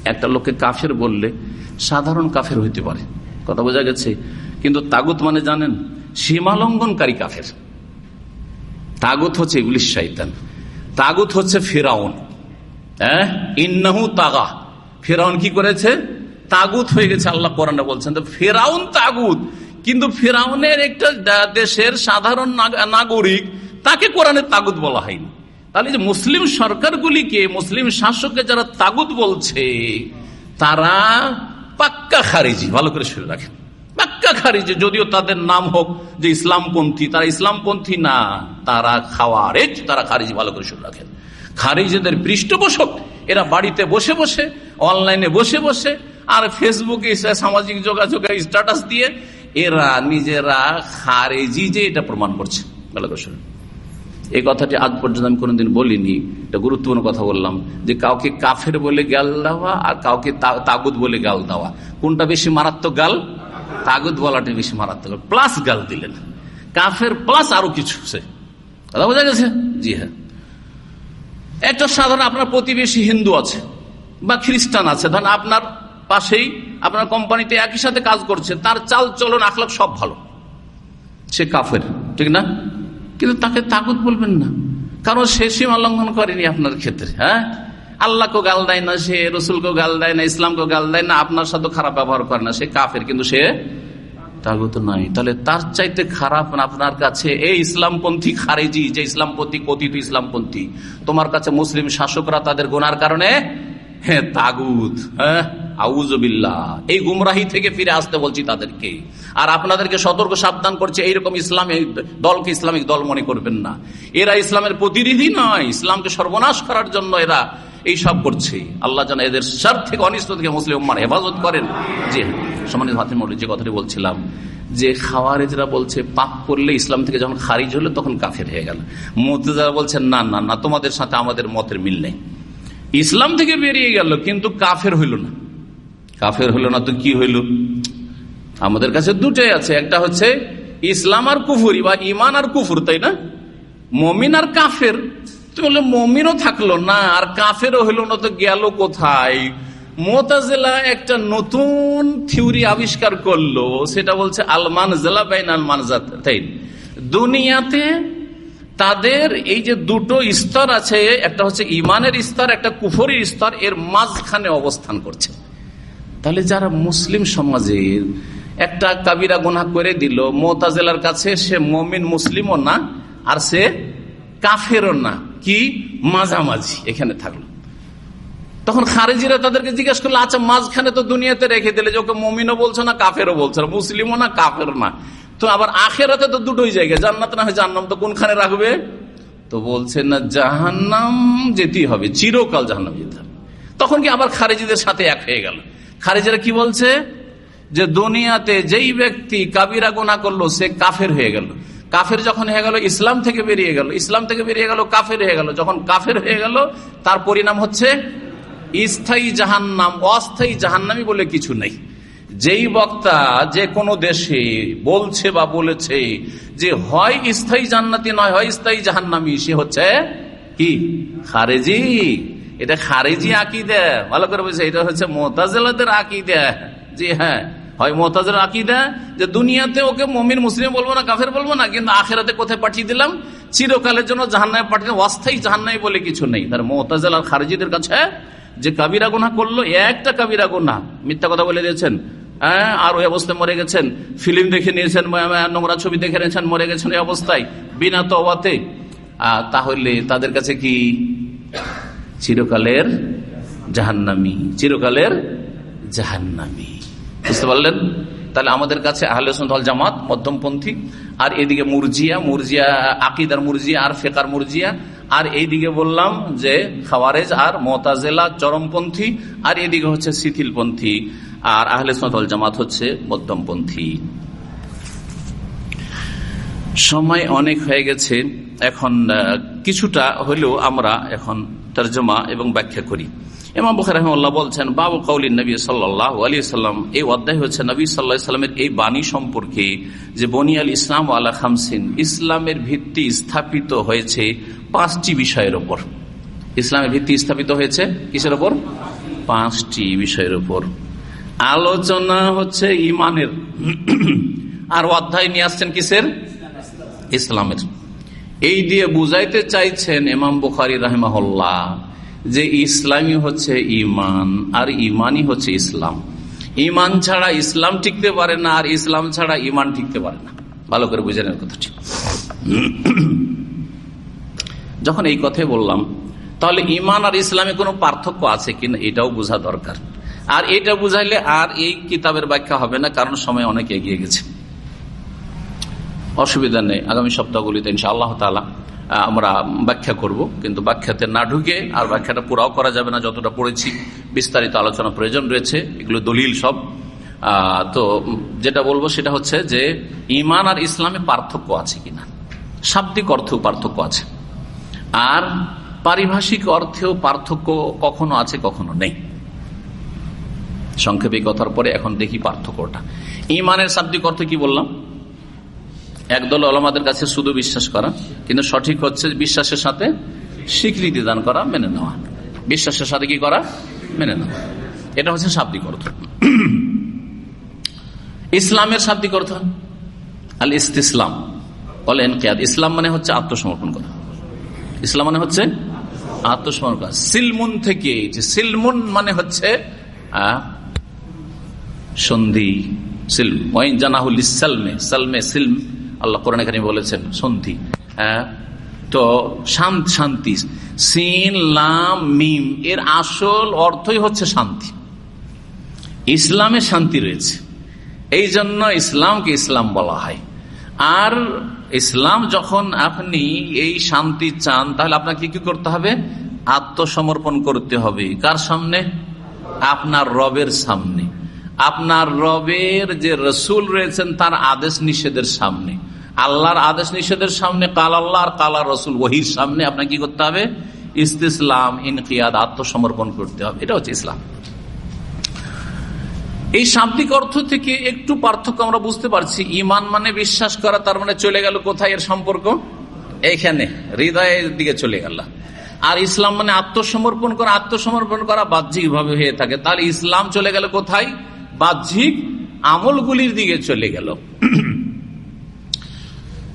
একটা লোককে কাফের বললে সাধারণ কাফের হইতে পারে। কথা বোঝা গেছে। কিন্তু তাগুত মানে জানেন সীমালঙ্ঘনকারী কাফের। তাগুত হচ্ছে ইংলিশ শাইতান তাগুত হচ্ছে ফেরাউন। হ্যাঁ? ইন্নাহু তাগা। ফেরাউন কি করেছে? তাগুত হয়ে গেছে, আল্লাহ কোরআনে বলছেন। তো ফেরাউন তাগুত। কিন্তু ফেরাউনের একটা দেশের সাধারণ নাগরিক, তাকে কোরআনের তাগুত বলা হয়নি। তাহলে যে মুসলিম সরকারগুলিকে, মুসলিম শাসককে যারা তাগুত বলছে, তারা পাক্কা খারিজি। ভালো করে শুনে রাখেন। পাক্কা খারিজি যদিও তাদের নাম হোক যে ইসলামপন্থী, তারা ইসলামপন্থী না, তারা খাওয়ারেজ, তারা খারিজি ভালো করে শুনে রাখেন। খারিজিদের পৃষ্ঠপোষক, এরা বাড়িতে বসে বসে, অনলাইনে বসে বসে, আর ফেসবুকে সামাজিক যোগাযোগে স্ট্যাটাস দিয়ে এরা নিজেরা খারেজি যে এটা প্রমাণ করছে। ভালো করে শুনে এই কথাটি আজ পর্যন্ত আমি কোনোদিন বলিনি, এটা গুরুত্বপূর্ণ কথা বললাম, যে কাউকে কাফের বলে গাল দেওয়া আর কাউকে তাগুদ বলে গাল দেওয়া। কোনটা বেশি মারাত্মক গাল? তাগুদ বলাটা বেশি মারাত্মক। প্লাস গাল দিলেন। কাফের প্লাস আরও কিছু সে কথা বোঝা গেছে? জি হ্যাঁ। একটা সাধারণ আপনার প্রতিবেশী হিন্দু আছে বা খ্রিস্টান আছে, ধরেন আপনার পাশেই আপনার কোম্পানিতে একই সাথে কাজ করছে, তার চাল চলন, আখলাখ সব ভালো। সে কাফের, ঠিক না? কিন্তু তাকে তাগুত বলবেন না। কারণ সে সীমা লঙ্ঘন করেনি আপনার ক্ষেত্রে হ্যাঁ? আল্লাহকে গাল দেয় না, সে রসুলকে গাল দেয় না ইসলামকে গাল দেয় না, আপনার সাথে খারাপ ব্যবহার করে না, সে কাফের, কিন্তু সে তাগুত নাই। তাহলে তার চাইতে খারাপ আপনার কাছে? এই ইসলামপন্থী খারেজি, যে ইসলামপন্থী কথিত ইসলামপন্থী। তোমার কাছে মুসলিম শাসকরা তাদের গোনার কারণে? হ্যাঁ তাগুত হ্যাঁ আউজবিল্লা এই গুমরাহি থেকে ফিরে আসতে বলছি তাদেরকে। আর আপনাদেরকে সতর্ক সাবধান করছে, এইরকম ইসলামিক দলকে ইসলামিক দল মনে করবেন না। এরা ইসলামের প্রতিনিধি নয়, ইসলামকে সর্বনাশ করার জন্য এরা এই সব করছে। আল্লাহ যেন এদের স্বার্থ থেকে অনিষ্ট থেকে মুসলিম উম্মার হেফাজত করেন। যে সমানিত হাতিম যে কথাটি বলছিলাম, যে খাওয়ারেজরা বলছে, পাপ করলে ইসলাম থেকে যখন খারিজ হলো তখন কাফের হয়ে গেল। মতেজারা বলছেন, না না না, তোমাদের সাথে আমাদের মতের মিল নেই। ইসলাম থেকে বেরিয়ে গেল, কিন্তু কাফের হইল না। কাফের হইল না তো কি হইল? আমাদের কাছে দুটাই আছে। একটা হচ্ছে, ইসলাম আর কুফুরি, বা ইমান আর কুফুর, তাই না? মমিন আর কাফের। বললে মমিনও থাকল না, আর কাফেরও হইল না, তো গেল কোথায়? মোতাজেলা একটা নতুন থিওরি আবিষ্কার করল, সেটা বলছে আলমান জেলা বাইন আলমান দুনিয়াতে তাদের এই যে দুটো স্তর আছে, একটা হচ্ছে ইমানের স্তর, একটা কুফরির স্তর, এর মাঝখানে অবস্থান করছে। তাহলে যারা মুসলিম সমাজের একটা কাবিরা গুনা করে দিল, মোতাজেলার কাছে সে মমিন মুসলিমও না, আর সে কাফেরও না। কি? মাঝামাঝি এখানে থাকল। তখন খারেজিরা তাদেরকে জিজ্ঞেস করল আচ্ছা মাঝখানে তো দুনিয়াতে রেখে দিলে যে ওকে মমিনও বলছো না, কাফেরও বলছো না, মুসলিমও না কাফের না। তো আবার আখেরাতে তো দুটোই জায়গায় জান্নাত না হয় জান্নাম তো কোনখানে রাখবে? তো বলছে, না, জাহান্নাম যেতেই হবে, চিরকাল জাহান্নাম যেতে হবে। তখন কি আবার খারেজিদের সাথে এক হয়ে গেল। খারেজিরা কি বলছে? যে দুনিয়াতে যেই ব্যক্তি কাবিরা গোনা করল, সে কাফের হয়ে গেল। কাফের যখন হয়ে গেল, ইসলাম থেকে বেরিয়ে গেল। ইসলাম থেকে বেরিয়ে গেল, কাফের হয়ে গেল। যখন কাফের হয়ে গেল, তার পরিণাম হচ্ছে স্থায়ী জাহান্নাম, অস্থায়ী জাহান্নামি বলে কিছু নেই। যেই বক্তা যে কোনো দেশে বলছে বা বলেছে যে হয় স্থায়ী জান্নাতি নয়, হয় স্থায়ী জাহান্নামি, সে হচ্ছে কি? খারেজি। এটা খারেজি আঁকি দেয় ভালো করে বলছে এটা হচ্ছে মোতাজেলাদের দেয় জি হ্যাঁ। হয় মোতাজের আকিদা যে দুনিয়াতে ওকে মমিন, মুসলিম বলব না, কাফের বলব না, কিন্তু আখেরাতে কোথায় পাঠিয়ে দিলাম? চিরকালের জন্য জাহান্নায় পাঠিয়ে অস্থায়ী জাহান্নাই বলে কিছু নেই। তার মোতাজেল আর খারেজিদের কাছে যে কাবিরা গুনা করল, একটা কাবিরা গুনা মিথ্যা কথা বলে দিয়েছেন। হ্যাঁ আর ওই অবস্থায় মরে গেছেন। ফিল্ম দেখে নিয়েছেন নোংরা ছবি দেখে নিয়েছেন, মরে গেছেন এই অবস্থায়। বিনা তো তাহলে তাদের কাছে কি? চিরকালের জাহান্নামি। চিরকালের জাহান্নামি। বুঝতে পারলেন? তাহলে আমাদের কাছে আহলে সন্তাল জামাত, মধ্যমপন্থী, আর এদিকে মুরজিয়া মুরজিয়া আকিদার মুরজিয়া, আর ফেকার মুরজিয়া, আর এইদিকে বললাম যে খাওয়ারেজ আর মতাজেলা চরমপন্থী, আর এদিকে হচ্ছে শিথিলপন্থী, আর আহলে সন্তাল জামাত হচ্ছে মধ্যমপন্থী। সময় অনেক হয়ে গেছে, এখন কিছুটা হলেও আমরা এখন তর্জমা এবং ব্যাখ্যা করি। ইমাম বুখার রহমাল্লাহ বলছেন, বাবু কৌলিন নবী সাল্লাহ আলী সাল্লাম এই অধ্যায় হচ্ছে নবী সাল্লাহ সাল্লামের এই বাণী সম্পর্কে যে বনিয়াল ইসলাম আল্লাহ খামসিন, ইসলামের ভিত্তি স্থাপিত হয়েছে পাঁচটি বিষয়ের ওপর। ইসলামের ভিত্তি স্থাপিত হয়েছে কিসের ওপর? পাঁচটি বিষয়ের ওপর। আলোচনা হচ্ছে ইমানের। আর অধ্যায় নিয়ে আসছেন কিসের? ইসলামের। এই দিয়ে বুঝাইতে চাইছেন এমাম বুখারি রাহমাহুল্লাহ। যে ইসলামই হচ্ছে ইমান আর ইমানই হচ্ছে ইসলাম। ইমান ছাড়া ইসলাম টিকতে পারে না, আর ইসলাম ছাড়া ইমান টিকতে পারে না। ভালো করে বুঝে নেওয়ার কথাটি যখন এই কথাই বললাম, তাহলে ইমান আর ইসলামে কোনো পার্থক্য আছে কিনা এটাও বোঝা দরকার। আর এটা বুঝাইলে আর এই কিতাবের ব্যাখ্যা হবে না, কারণ সময় অনেক এগিয়ে গেছে। অসুবিধা নেই, আগামী সপ্তাহগুলিতে ইনশা আল্লাহ তালা আমরা ব্যাখ্যা করব। কিন্তু ব্যাখ্যাতে না ঢুকে আর ব্যাখ্যাটা পুরাও করা যাবে না, যতটা পড়েছি। বিস্তারিত আলোচনা প্রয়োজন রয়েছে, এগুলো দলিল সব। তো যেটা বলব সেটা হচ্ছে যে ইমান আর ইসলামে পার্থক্য আছে কিনা? শাব্দিক অর্থেও পার্থক্য আছে। আর পারিভাষিক অর্থেও পার্থক্য কখনো আছে, কখনো নেই। সংক্ষেপে কথার পরে এখন দেখি পার্থক্যটা। ইমানের শাব্দিক অর্থ কি বললাম? একদল আলমাদের কাছে শুধু বিশ্বাস করা, কিন্তু সঠিক হচ্ছে বিশ্বাসের সাথে স্বীকৃতি দান করা, মেনে নেওয়া। বিশ্বাসের সাথে কি করা? মেনে নেওয়া। এটা হচ্ছে শাব্দিক অর্থ। ইসলামের শাব্দিক অর্থ? আল ইসলাম বলেন কেয়াদ ইসলাম মানে হচ্ছে আত্মসমর্পণ করা। ইসলাম মানে হচ্ছে আত্মসমর্পণ করা। সিলমুন থেকে সিলমুন মানে হচ্ছে সন্ধি, সিলম। সালমে সিলম। আল্লাহ কোরআন এখানে বলেছেন, সন্ধি। হ্যাঁ? তো শান্ত শান্তি, সিন, লাম, মিম, এর আসল অর্থই হচ্ছে শান্তি। ইসলামে শান্তি রয়েছে। এই জন্য ইসলামকে ইসলাম বলা হয়। আর ইসলাম যখন আপনি এই শান্তি চান, তাহলে আপনাকে কি করতে হবে? আত্মসমর্পণ করতে হবে। কার সামনে? আপনার রবের সামনে। আপনার রবের যে রসুল রয়েছেন, তার আদেশ নিষেধের সামনে। আল্লাহর আদেশ নিষেধের সামনে কাল আল্লাহ আর কালা রসুল। ওহির সামনে আপনাকে কি করতে হবে? ইস্তিসলাম, ইনকিয়াদ, আত্মসমর্পণ করতে হবে। এটা হচ্ছে ইসলাম। এই শাব্দিক অর্থ থেকে একটু পার্থক্য আমরা বুঝতে পারছি। ইমান মানে বিশ্বাস করা, তার মানে চলে গেল কোথায় এর সম্পর্ক? এইখানে। হৃদয়ের দিকে চলে গেল। আর ইসলাম মানে আত্মসমর্পণ করা। আত্মসমর্পণ করা বাহ্যিক ভাবে হয়ে থাকে। তাহলে ইসলাম চলে গেল কোথায়? বাহ্যিক আমলগুলির দিকে চলে গেল।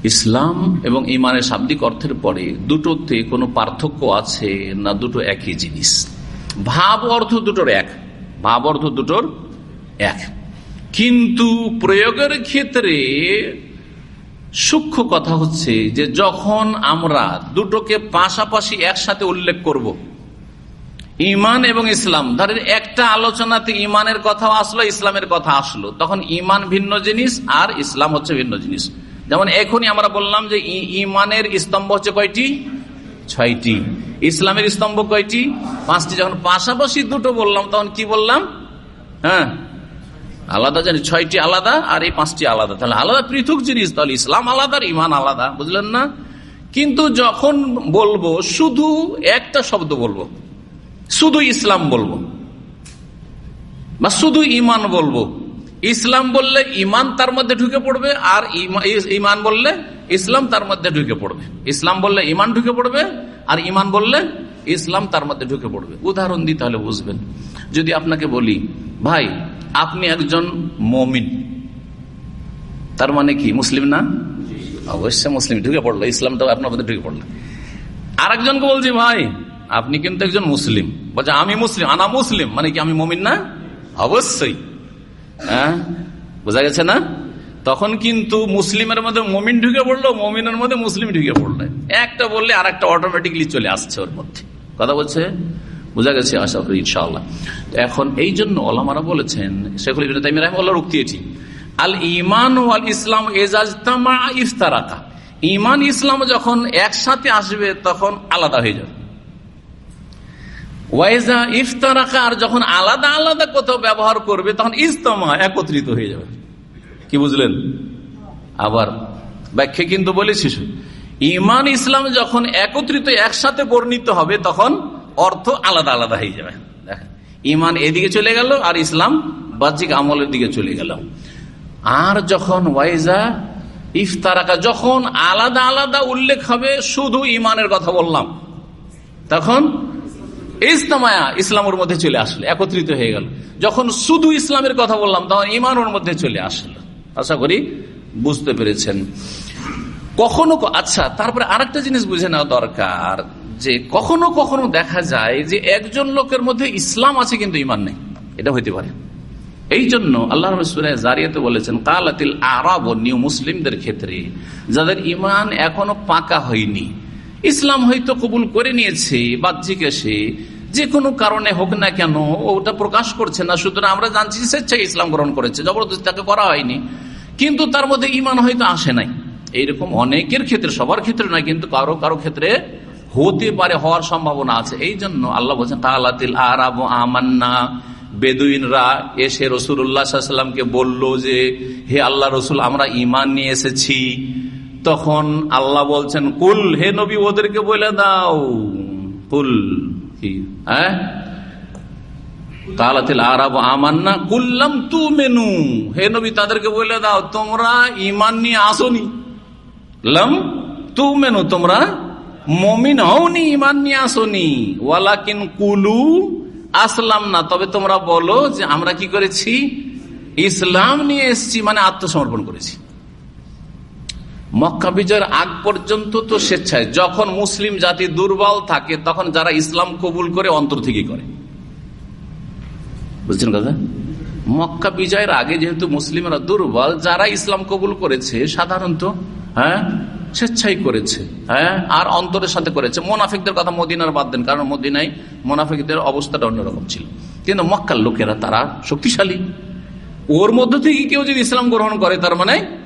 ইসলাম এবং ইমানের শাব্দিক অর্থের পরে দুটোতে কোনো পার্থক্য আছে না দুটো একই জিনিস? ভাব অর্থ দুটোর এক। ভাব অর্থ দুটোর এক। কিন্তু প্রয়োগের ক্ষেত্রে সূক্ষ্ম কথা হচ্ছে যে যখন আমরা দুটোকে পাশাপাশি একসাথে উল্লেখ করব। ইমান এবং ইসলাম, ধরেন একটা আলোচনাতে ইমানের কথা আসলো, ইসলামের কথা আসলো, তখন ইমান ভিন্ন জিনিস আর ইসলাম হচ্ছে ভিন্ন জিনিস। যেমন এখনই আমরা বললাম যে ইমানের স্তম্ভ হচ্ছে কয়টি? ছয়টি। ইসলামের স্তম্ভ কয়টি? পাঁচটি। যখন পাশাপাশি দুটো বললাম, তখন কি বললাম? হ্যাঁ? আলাদা জানি, ছয়টি আলাদা আর এই পাঁচটি আলাদা। তাহলে আলাদা পৃথক জিনিস, তাহলে ইসলাম আলাদা আর ইমান আলাদা, বুঝলেন না? কিন্তু যখন বলব, শুধু একটা শব্দ বলব, শুধু ইসলাম বলব, বা শুধু ইমান বলব ইসলাম বললে ইমান তার মধ্যে ঢুকে পড়বে আর ইমান বললে ইসলাম তার মধ্যে ঢুকে পড়বে। ইসলাম বললে ইমান ঢুকে পড়বে আর ইমান বললে ইসলাম তার মধ্যে ঢুকে পড়বে। উদাহরণ দিই তাহলে বুঝবেন। যদি আপনাকে বলি, ভাই, আপনি একজন মমিন। তার মানে কি, মুসলিম না? অবশ্যই মুসলিম। ঢুকে পড়ল ইসলামটা আপনার মধ্যে ঢুকে পড়ল। আর একজনকে বলছি, ভাই, আপনি কিন্তু একজন মুসলিম। বলছে, আমি মুসলিম, আনা মুসলিম। মানে কি, আমি মমিন না? অবশ্যই। হ্যাঁ? বোঝা গেছে না? তখন কিন্তু মুসলিমের মধ্যে মমিন ঢুকে পড়ল, মমিনের মধ্যে মুসলিম ঢুকে পড়ল। একটা বললে আর একটা অটোমেটিকলি চলে আসছে ওর মধ্যে। কথা বলছে? বোঝা গেছে, আশা করি ইনশাল্লাহ এখন এই জন্য ওলামারা বলেছেন, শেখুল ইবিন রাহিমাল্লাহ উক্তি এটি আল ইমান ওয়াল ইসলাম এজাজতামা ইফতারাকা ইমান ইসলাম যখন একসাথে আসবে, তখন আলাদা হয়ে যাবে। ওয়াইজা ইফতারাকা, আর যখন আলাদা আলাদা কোথাও ব্যবহার করবে, তখন ইস্তমা একত্রিত হয়ে যাবে। কি বুঝলেন? আবার ব্যাখ্যা কিন্তু বলেছি ইমান ইসলাম যখন একত্রিত, একসাথে বর্ণিত হবে, তখন অর্থ আলাদা আলাদা হয়ে যাবে। ইমান এদিকে চলে গেল, আর ইসলাম বাহ্যিক আমলের দিকে চলে গেল। আর যখন ওয়াইজা ইফতারাকা, যখন আলাদা আলাদা উল্লেখ হবে, শুধু ইমানের কথা বললাম, তখন ইস্তামায়া ইসলামের মধ্যে চলে আসলো, একত্রিত হয়ে গেল। যখন শুধু ইসলামের কথা বললাম, তখন ইমান ওর মধ্যে চলে আসলো। আশা করি বুঝতে পেরেছেন। কখনো আচ্ছা তারপরে আরেকটা জিনিস বুঝে নেওয়া দরকার, যে কখনো কখনো দেখা যায় যে একজন লোকের মধ্যে ইসলাম আছে কিন্তু ইমান নেই। এটা হইতে পারে। এই জন্য আল্লাহ জারিয়াতে বলেছেন, কালাতিল আরব নিউ মুসলিমদের ক্ষেত্রে যাদের ইমান এখনও পাকা হয়নি, ইসলাম হয়তো কবুল করে নিয়েছে, বাহ্যিক এসে যে কোনো কারণে হোক না কেন ওটা প্রকাশ করছে না। সুতরাং আমরা জানছি স্বেচ্ছায় ইসলাম গ্রহণ করেছে। জবরদস্তি তাকে করা হয়নি। কিন্তু তার মধ্যে ইমান হয়তো আসে নাই। এইরকম অনেকের ক্ষেত্রে, সবার ক্ষেত্রে নয়, কিন্তু কারও কারও ক্ষেত্রে হতে পারে, হওয়ার সম্ভাবনা আছে। এই জন্য আল্লাহ বলছেন তাহলাতিল আরাব আমান্না বেদুইনরা এসে রসুল্লাহামকে বলল যে, হে আল্লাহ রসুল, আমরা ইমান নিয়ে এসেছি। তখন আল্লাহ বলছেন, কুল, হে নবী, ওদেরকে বলে দাও। কুল হ্যাঁ? আমান্না কুল্লাম তু মেনু তাদেরকে দাও, তোমরা ইমান নিয়ে তু মেনু তোমরা মমিন হওনি ইমান নিয়ে ওয়ালাকিন কুলু আসলাম না তবে তোমরা বলো যে আমরা কি করেছি? ইসলাম নিয়ে এসছি মানে আত্মসমর্পণ করেছি। মক্কা বিজয়ের আগ পর্যন্ত তো স্বেচ্ছায়। যখন মুসলিম জাতি দুর্বল থাকে, তখন যারা ইসলাম কবুল করে অন্তর থেকে করে। বুঝছেন কথা? মক্কা বিজয়ের আগে যেহেতু মুসলিমরা দুর্বল, যারা ইসলাম কবুল করেছে, সাধারণত হ্যাঁ স্বেচ্ছাই করেছে হ্যাঁ আর অন্তরের সাথে করেছে। মোনাফিকদের কথা মদিনার বাদ দেন, কারণ মদিনায় মোনাফিকদের অবস্থাটা অন্যরকম ছিল। কিন্তু মক্কার লোকেরা তারা শক্তিশালী। ওর মধ্য থেকে কেউ যদি ইসলাম গ্রহণ করে, তার মানে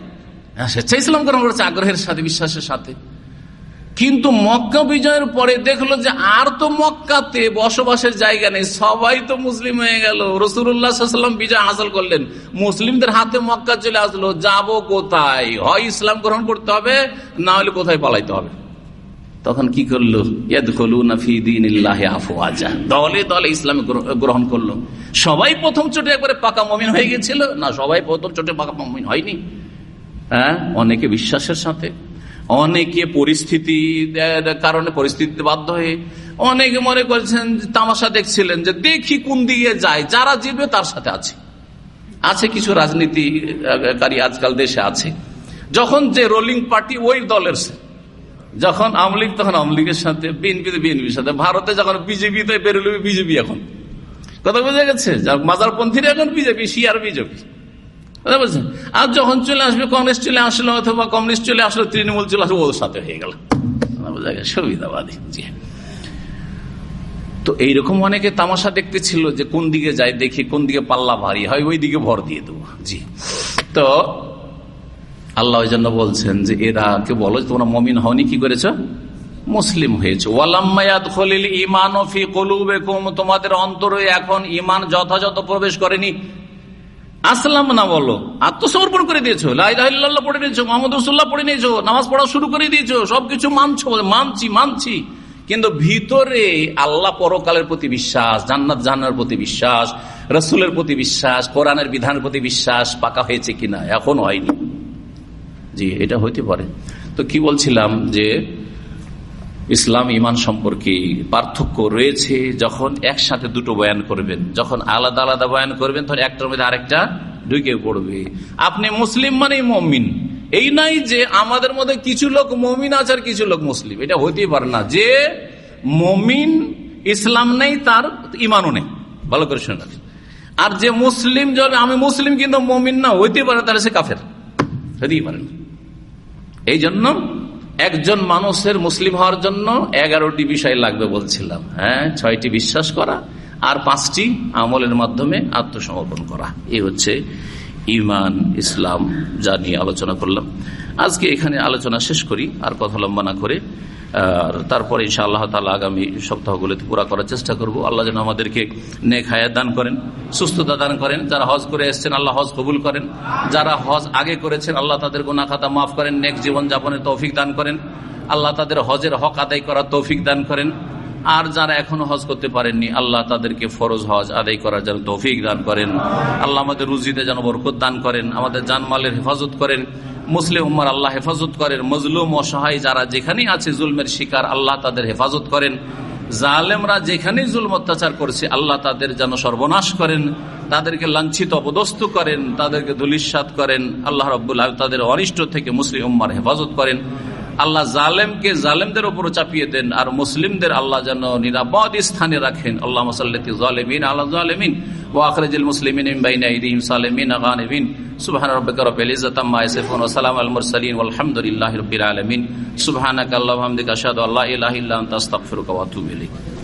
স্বেচ্ছা ইসলাম গ্রহণ করেছে আগ্রহের সাথে, বিশ্বাসের সাথে। কিন্তু মক্কা বিজয়ের পরে দেখল যে আর তো মক্কাতে বসবাসের জায়গা নেই, সবাই তো মুসলিম হয়ে গেল। রসুল্লাহাম বিজয় হাসিল করলেন। মুসলিমদের হাতে মক্কা চলে আসলো, যাব কোথায়? হয় ইসলাম গ্রহণ করতে হবে, না হলে কোথায় পালাইতে হবে? তখন কি করল? দলে দলে ইসলাম গ্রহণ করল। সবাই প্রথম চোটে একবারে পাকা মমিন হয়ে গেছিল। না, সবাই প্রথম চোটে পাকা মমিন হয়নি। হ্যাঁ? অনেকে বিশ্বাসের সাথে। অনেকে পরিস্থিতি কারণে পরিস্থিতিতে বাধ্য হয়ে। অনেকে মনে করেছেন, তামাশা দেখছিলেন যে দেখি কোন দিকে যায়, যারা জিতবে তার সাথে আছে। আছে কিছু রাজনীতিকারী আজকাল দেশে আছে। যখন যে রোলিং পার্টি ওই দলের যখন আওয়ামী তখন আওয়ামী লীগের সাথে বিএনপি বিএনপির সাথে, ভারতে যখন বিজেপিতে বেরোলে বিজেপি এখন। কথা বোঝা গেছে? মাজারপন্থীরা এখন বিজেপি শিয়ার বিজেপি। বলছেন? আর যখন চলে আসবে, কংগ্রেস চলে আসলো অথবা কমিউনিস্ট চলে আসলো, তৃণমূল চলে আসলো ওর সাথে হয়ে গেল। গেছে, সুবিধাবাদী। জি। তো এইরকম অনেকে তামাশা দেখতে ছিল যে কোন দিকে যায় দেখি, কোন দিকে পাল্লা ভারী হয়, ওই দিকে ভর দিয়ে দেবো। জি। তো আল্লাহ ওই জন্য বলছেন যে, এরা কে বলো তোমরা মমিন হওনি, কি করেছ? মুসলিম হয়েছে। ইমান তোমাদের অন্তরে এখন ইমান যথাযথ প্রবেশ করেনি। আসলাম না বলো। আত্মসমর্পণ করে দিয়েছ। লাইল্লাহ পড়ে নিয়েছো, মোহাম্মদ রসুল্লাহ পড়ে নিয়েছো, নামাজ পড়া শুরু করে দিয়েছ, সবকিছু মানছো, মানছি মানছি। কিন্তু ভিতরে আল্লাহ পরকালের প্রতি বিশ্বাস, জান্নাত জাহানের প্রতি বিশ্বাস, রসুলের প্রতি বিশ্বাস, কোরআনের বিধানের প্রতি বিশ্বাস পাকা হয়েছে কিনা? এখন হয়নি। জি, এটা হইতে পারে। তো কি বলছিলাম যে ইসলাম ইমান সম্পর্কে পার্থক্য রয়েছে যখন একসাথে দুটো বয়ান করবেন। যখন আলাদা আলাদা বয়ান করবেন, তখন একটার মধ্যে আরেকটা ঢুকে পড়বে। আপনি মুসলিম মানেই মমিন। এই নাই যে আমাদের মধ্যে কিছু লোক মমিন আছে আর কিছু লোক মুসলিম। এটা হইতেই পারে না যে মমিন ইসলাম নেই, তার ইমানও নেই। ভালো করে শুনে আর যে মুসলিম আমি মুসলিম কিন্তু মমিন না হইতে পারে তাহলে সে কাফের। হইতেই পারে না। এই জন্য একজন মানুষের মুসলিম হওয়ার জন্য এগারোটি বিষয় লাগবে বলছিলাম। হ্যাঁ ছয়টি বিশ্বাস করা আর পাঁচটি আমলের মাধ্যমে আত্মসমর্পণ করা। এ হচ্ছে ইমান, ইসলাম যা নিয়ে আলোচনা করলাম। আজকে এখানে আলোচনা শেষ করি, আর কথা লম্বা না করে তারপরে ইনশা আল্লাহ তালা আগামী সপ্তাহগুলোতে পুরা করার চেষ্টা করব। আল্লাহ যেন আমাদেরকে নেক হায়াত দান করেন, সুস্থতা দান করেন। যারা হজ করে এসছেন, আল্লাহ হজ কবুল করেন। যারা হজ আগে করেছেন, আল্লাহ তাদের গোনা খাতা মাফ করেন, নেক জীবন যাপনের তৌফিক দান করেন। আল্লাহ তাদের হজের হক আদায় করার তৌফিক দান করেন। আর যারা এখনও হজ করতে পারেননি, আল্লাহ তাদেরকে ফরজ হজ আদায় করার যেন তৌফিক দান করেন। আল্লাহ আমাদের রুজিতে যেন বরকত দান করেন, আমাদের জানমালের হেফাজত করেন। মুসলিম উম্মার আল্লাহ হেফাজত করেন, মজলুম অসহায় যারা যেখানেই আছে জুলমের শিকার, আল্লাহ তাদের হেফাজত করেন। জালেমরা যেখানেই জুলম অত্যাচার করছে, আল্লাহ তাদের যেন সর্বনাশ করেন, তাদেরকে লাঞ্ছিত, অপদস্থ করেন, তাদেরকে দুলিশ্বাত করেন। আল্লাহ রব্বুল্লাহ তাদের অনিষ্ট থেকে মুসলিম উম্মার হেফাজত করেন। আল্লাহ জালেমকে জালেমদের উপর চাপিয়ে দেন, আর মুসলিমদের আল্লাহ যেন নিরাপদ স্থানে রাখেন। আল্লাহ মসাল্লাতি জালেমিন আল্লাহ জালেমিন। ও আখরাজিল মুসলিমিন বাইনা ইদিহিম সালেমিন আগানিবিন সুবহান রাব্বিকা রাব্বিল ইজ্জাতি আম্মা ইয়াসিফুন ওয়া সালামু আলাল মুরসালিন ওয়ালহামদুলিল্লাহি রাব্বিল আলামিন সুবহানাকা আল্লাহুম্মা হামদিকা আশহাদু আল্লা ইলাহা ইল্লা আনতা আস্তাগফিরুকা ওয়া আতুবু ইলাইক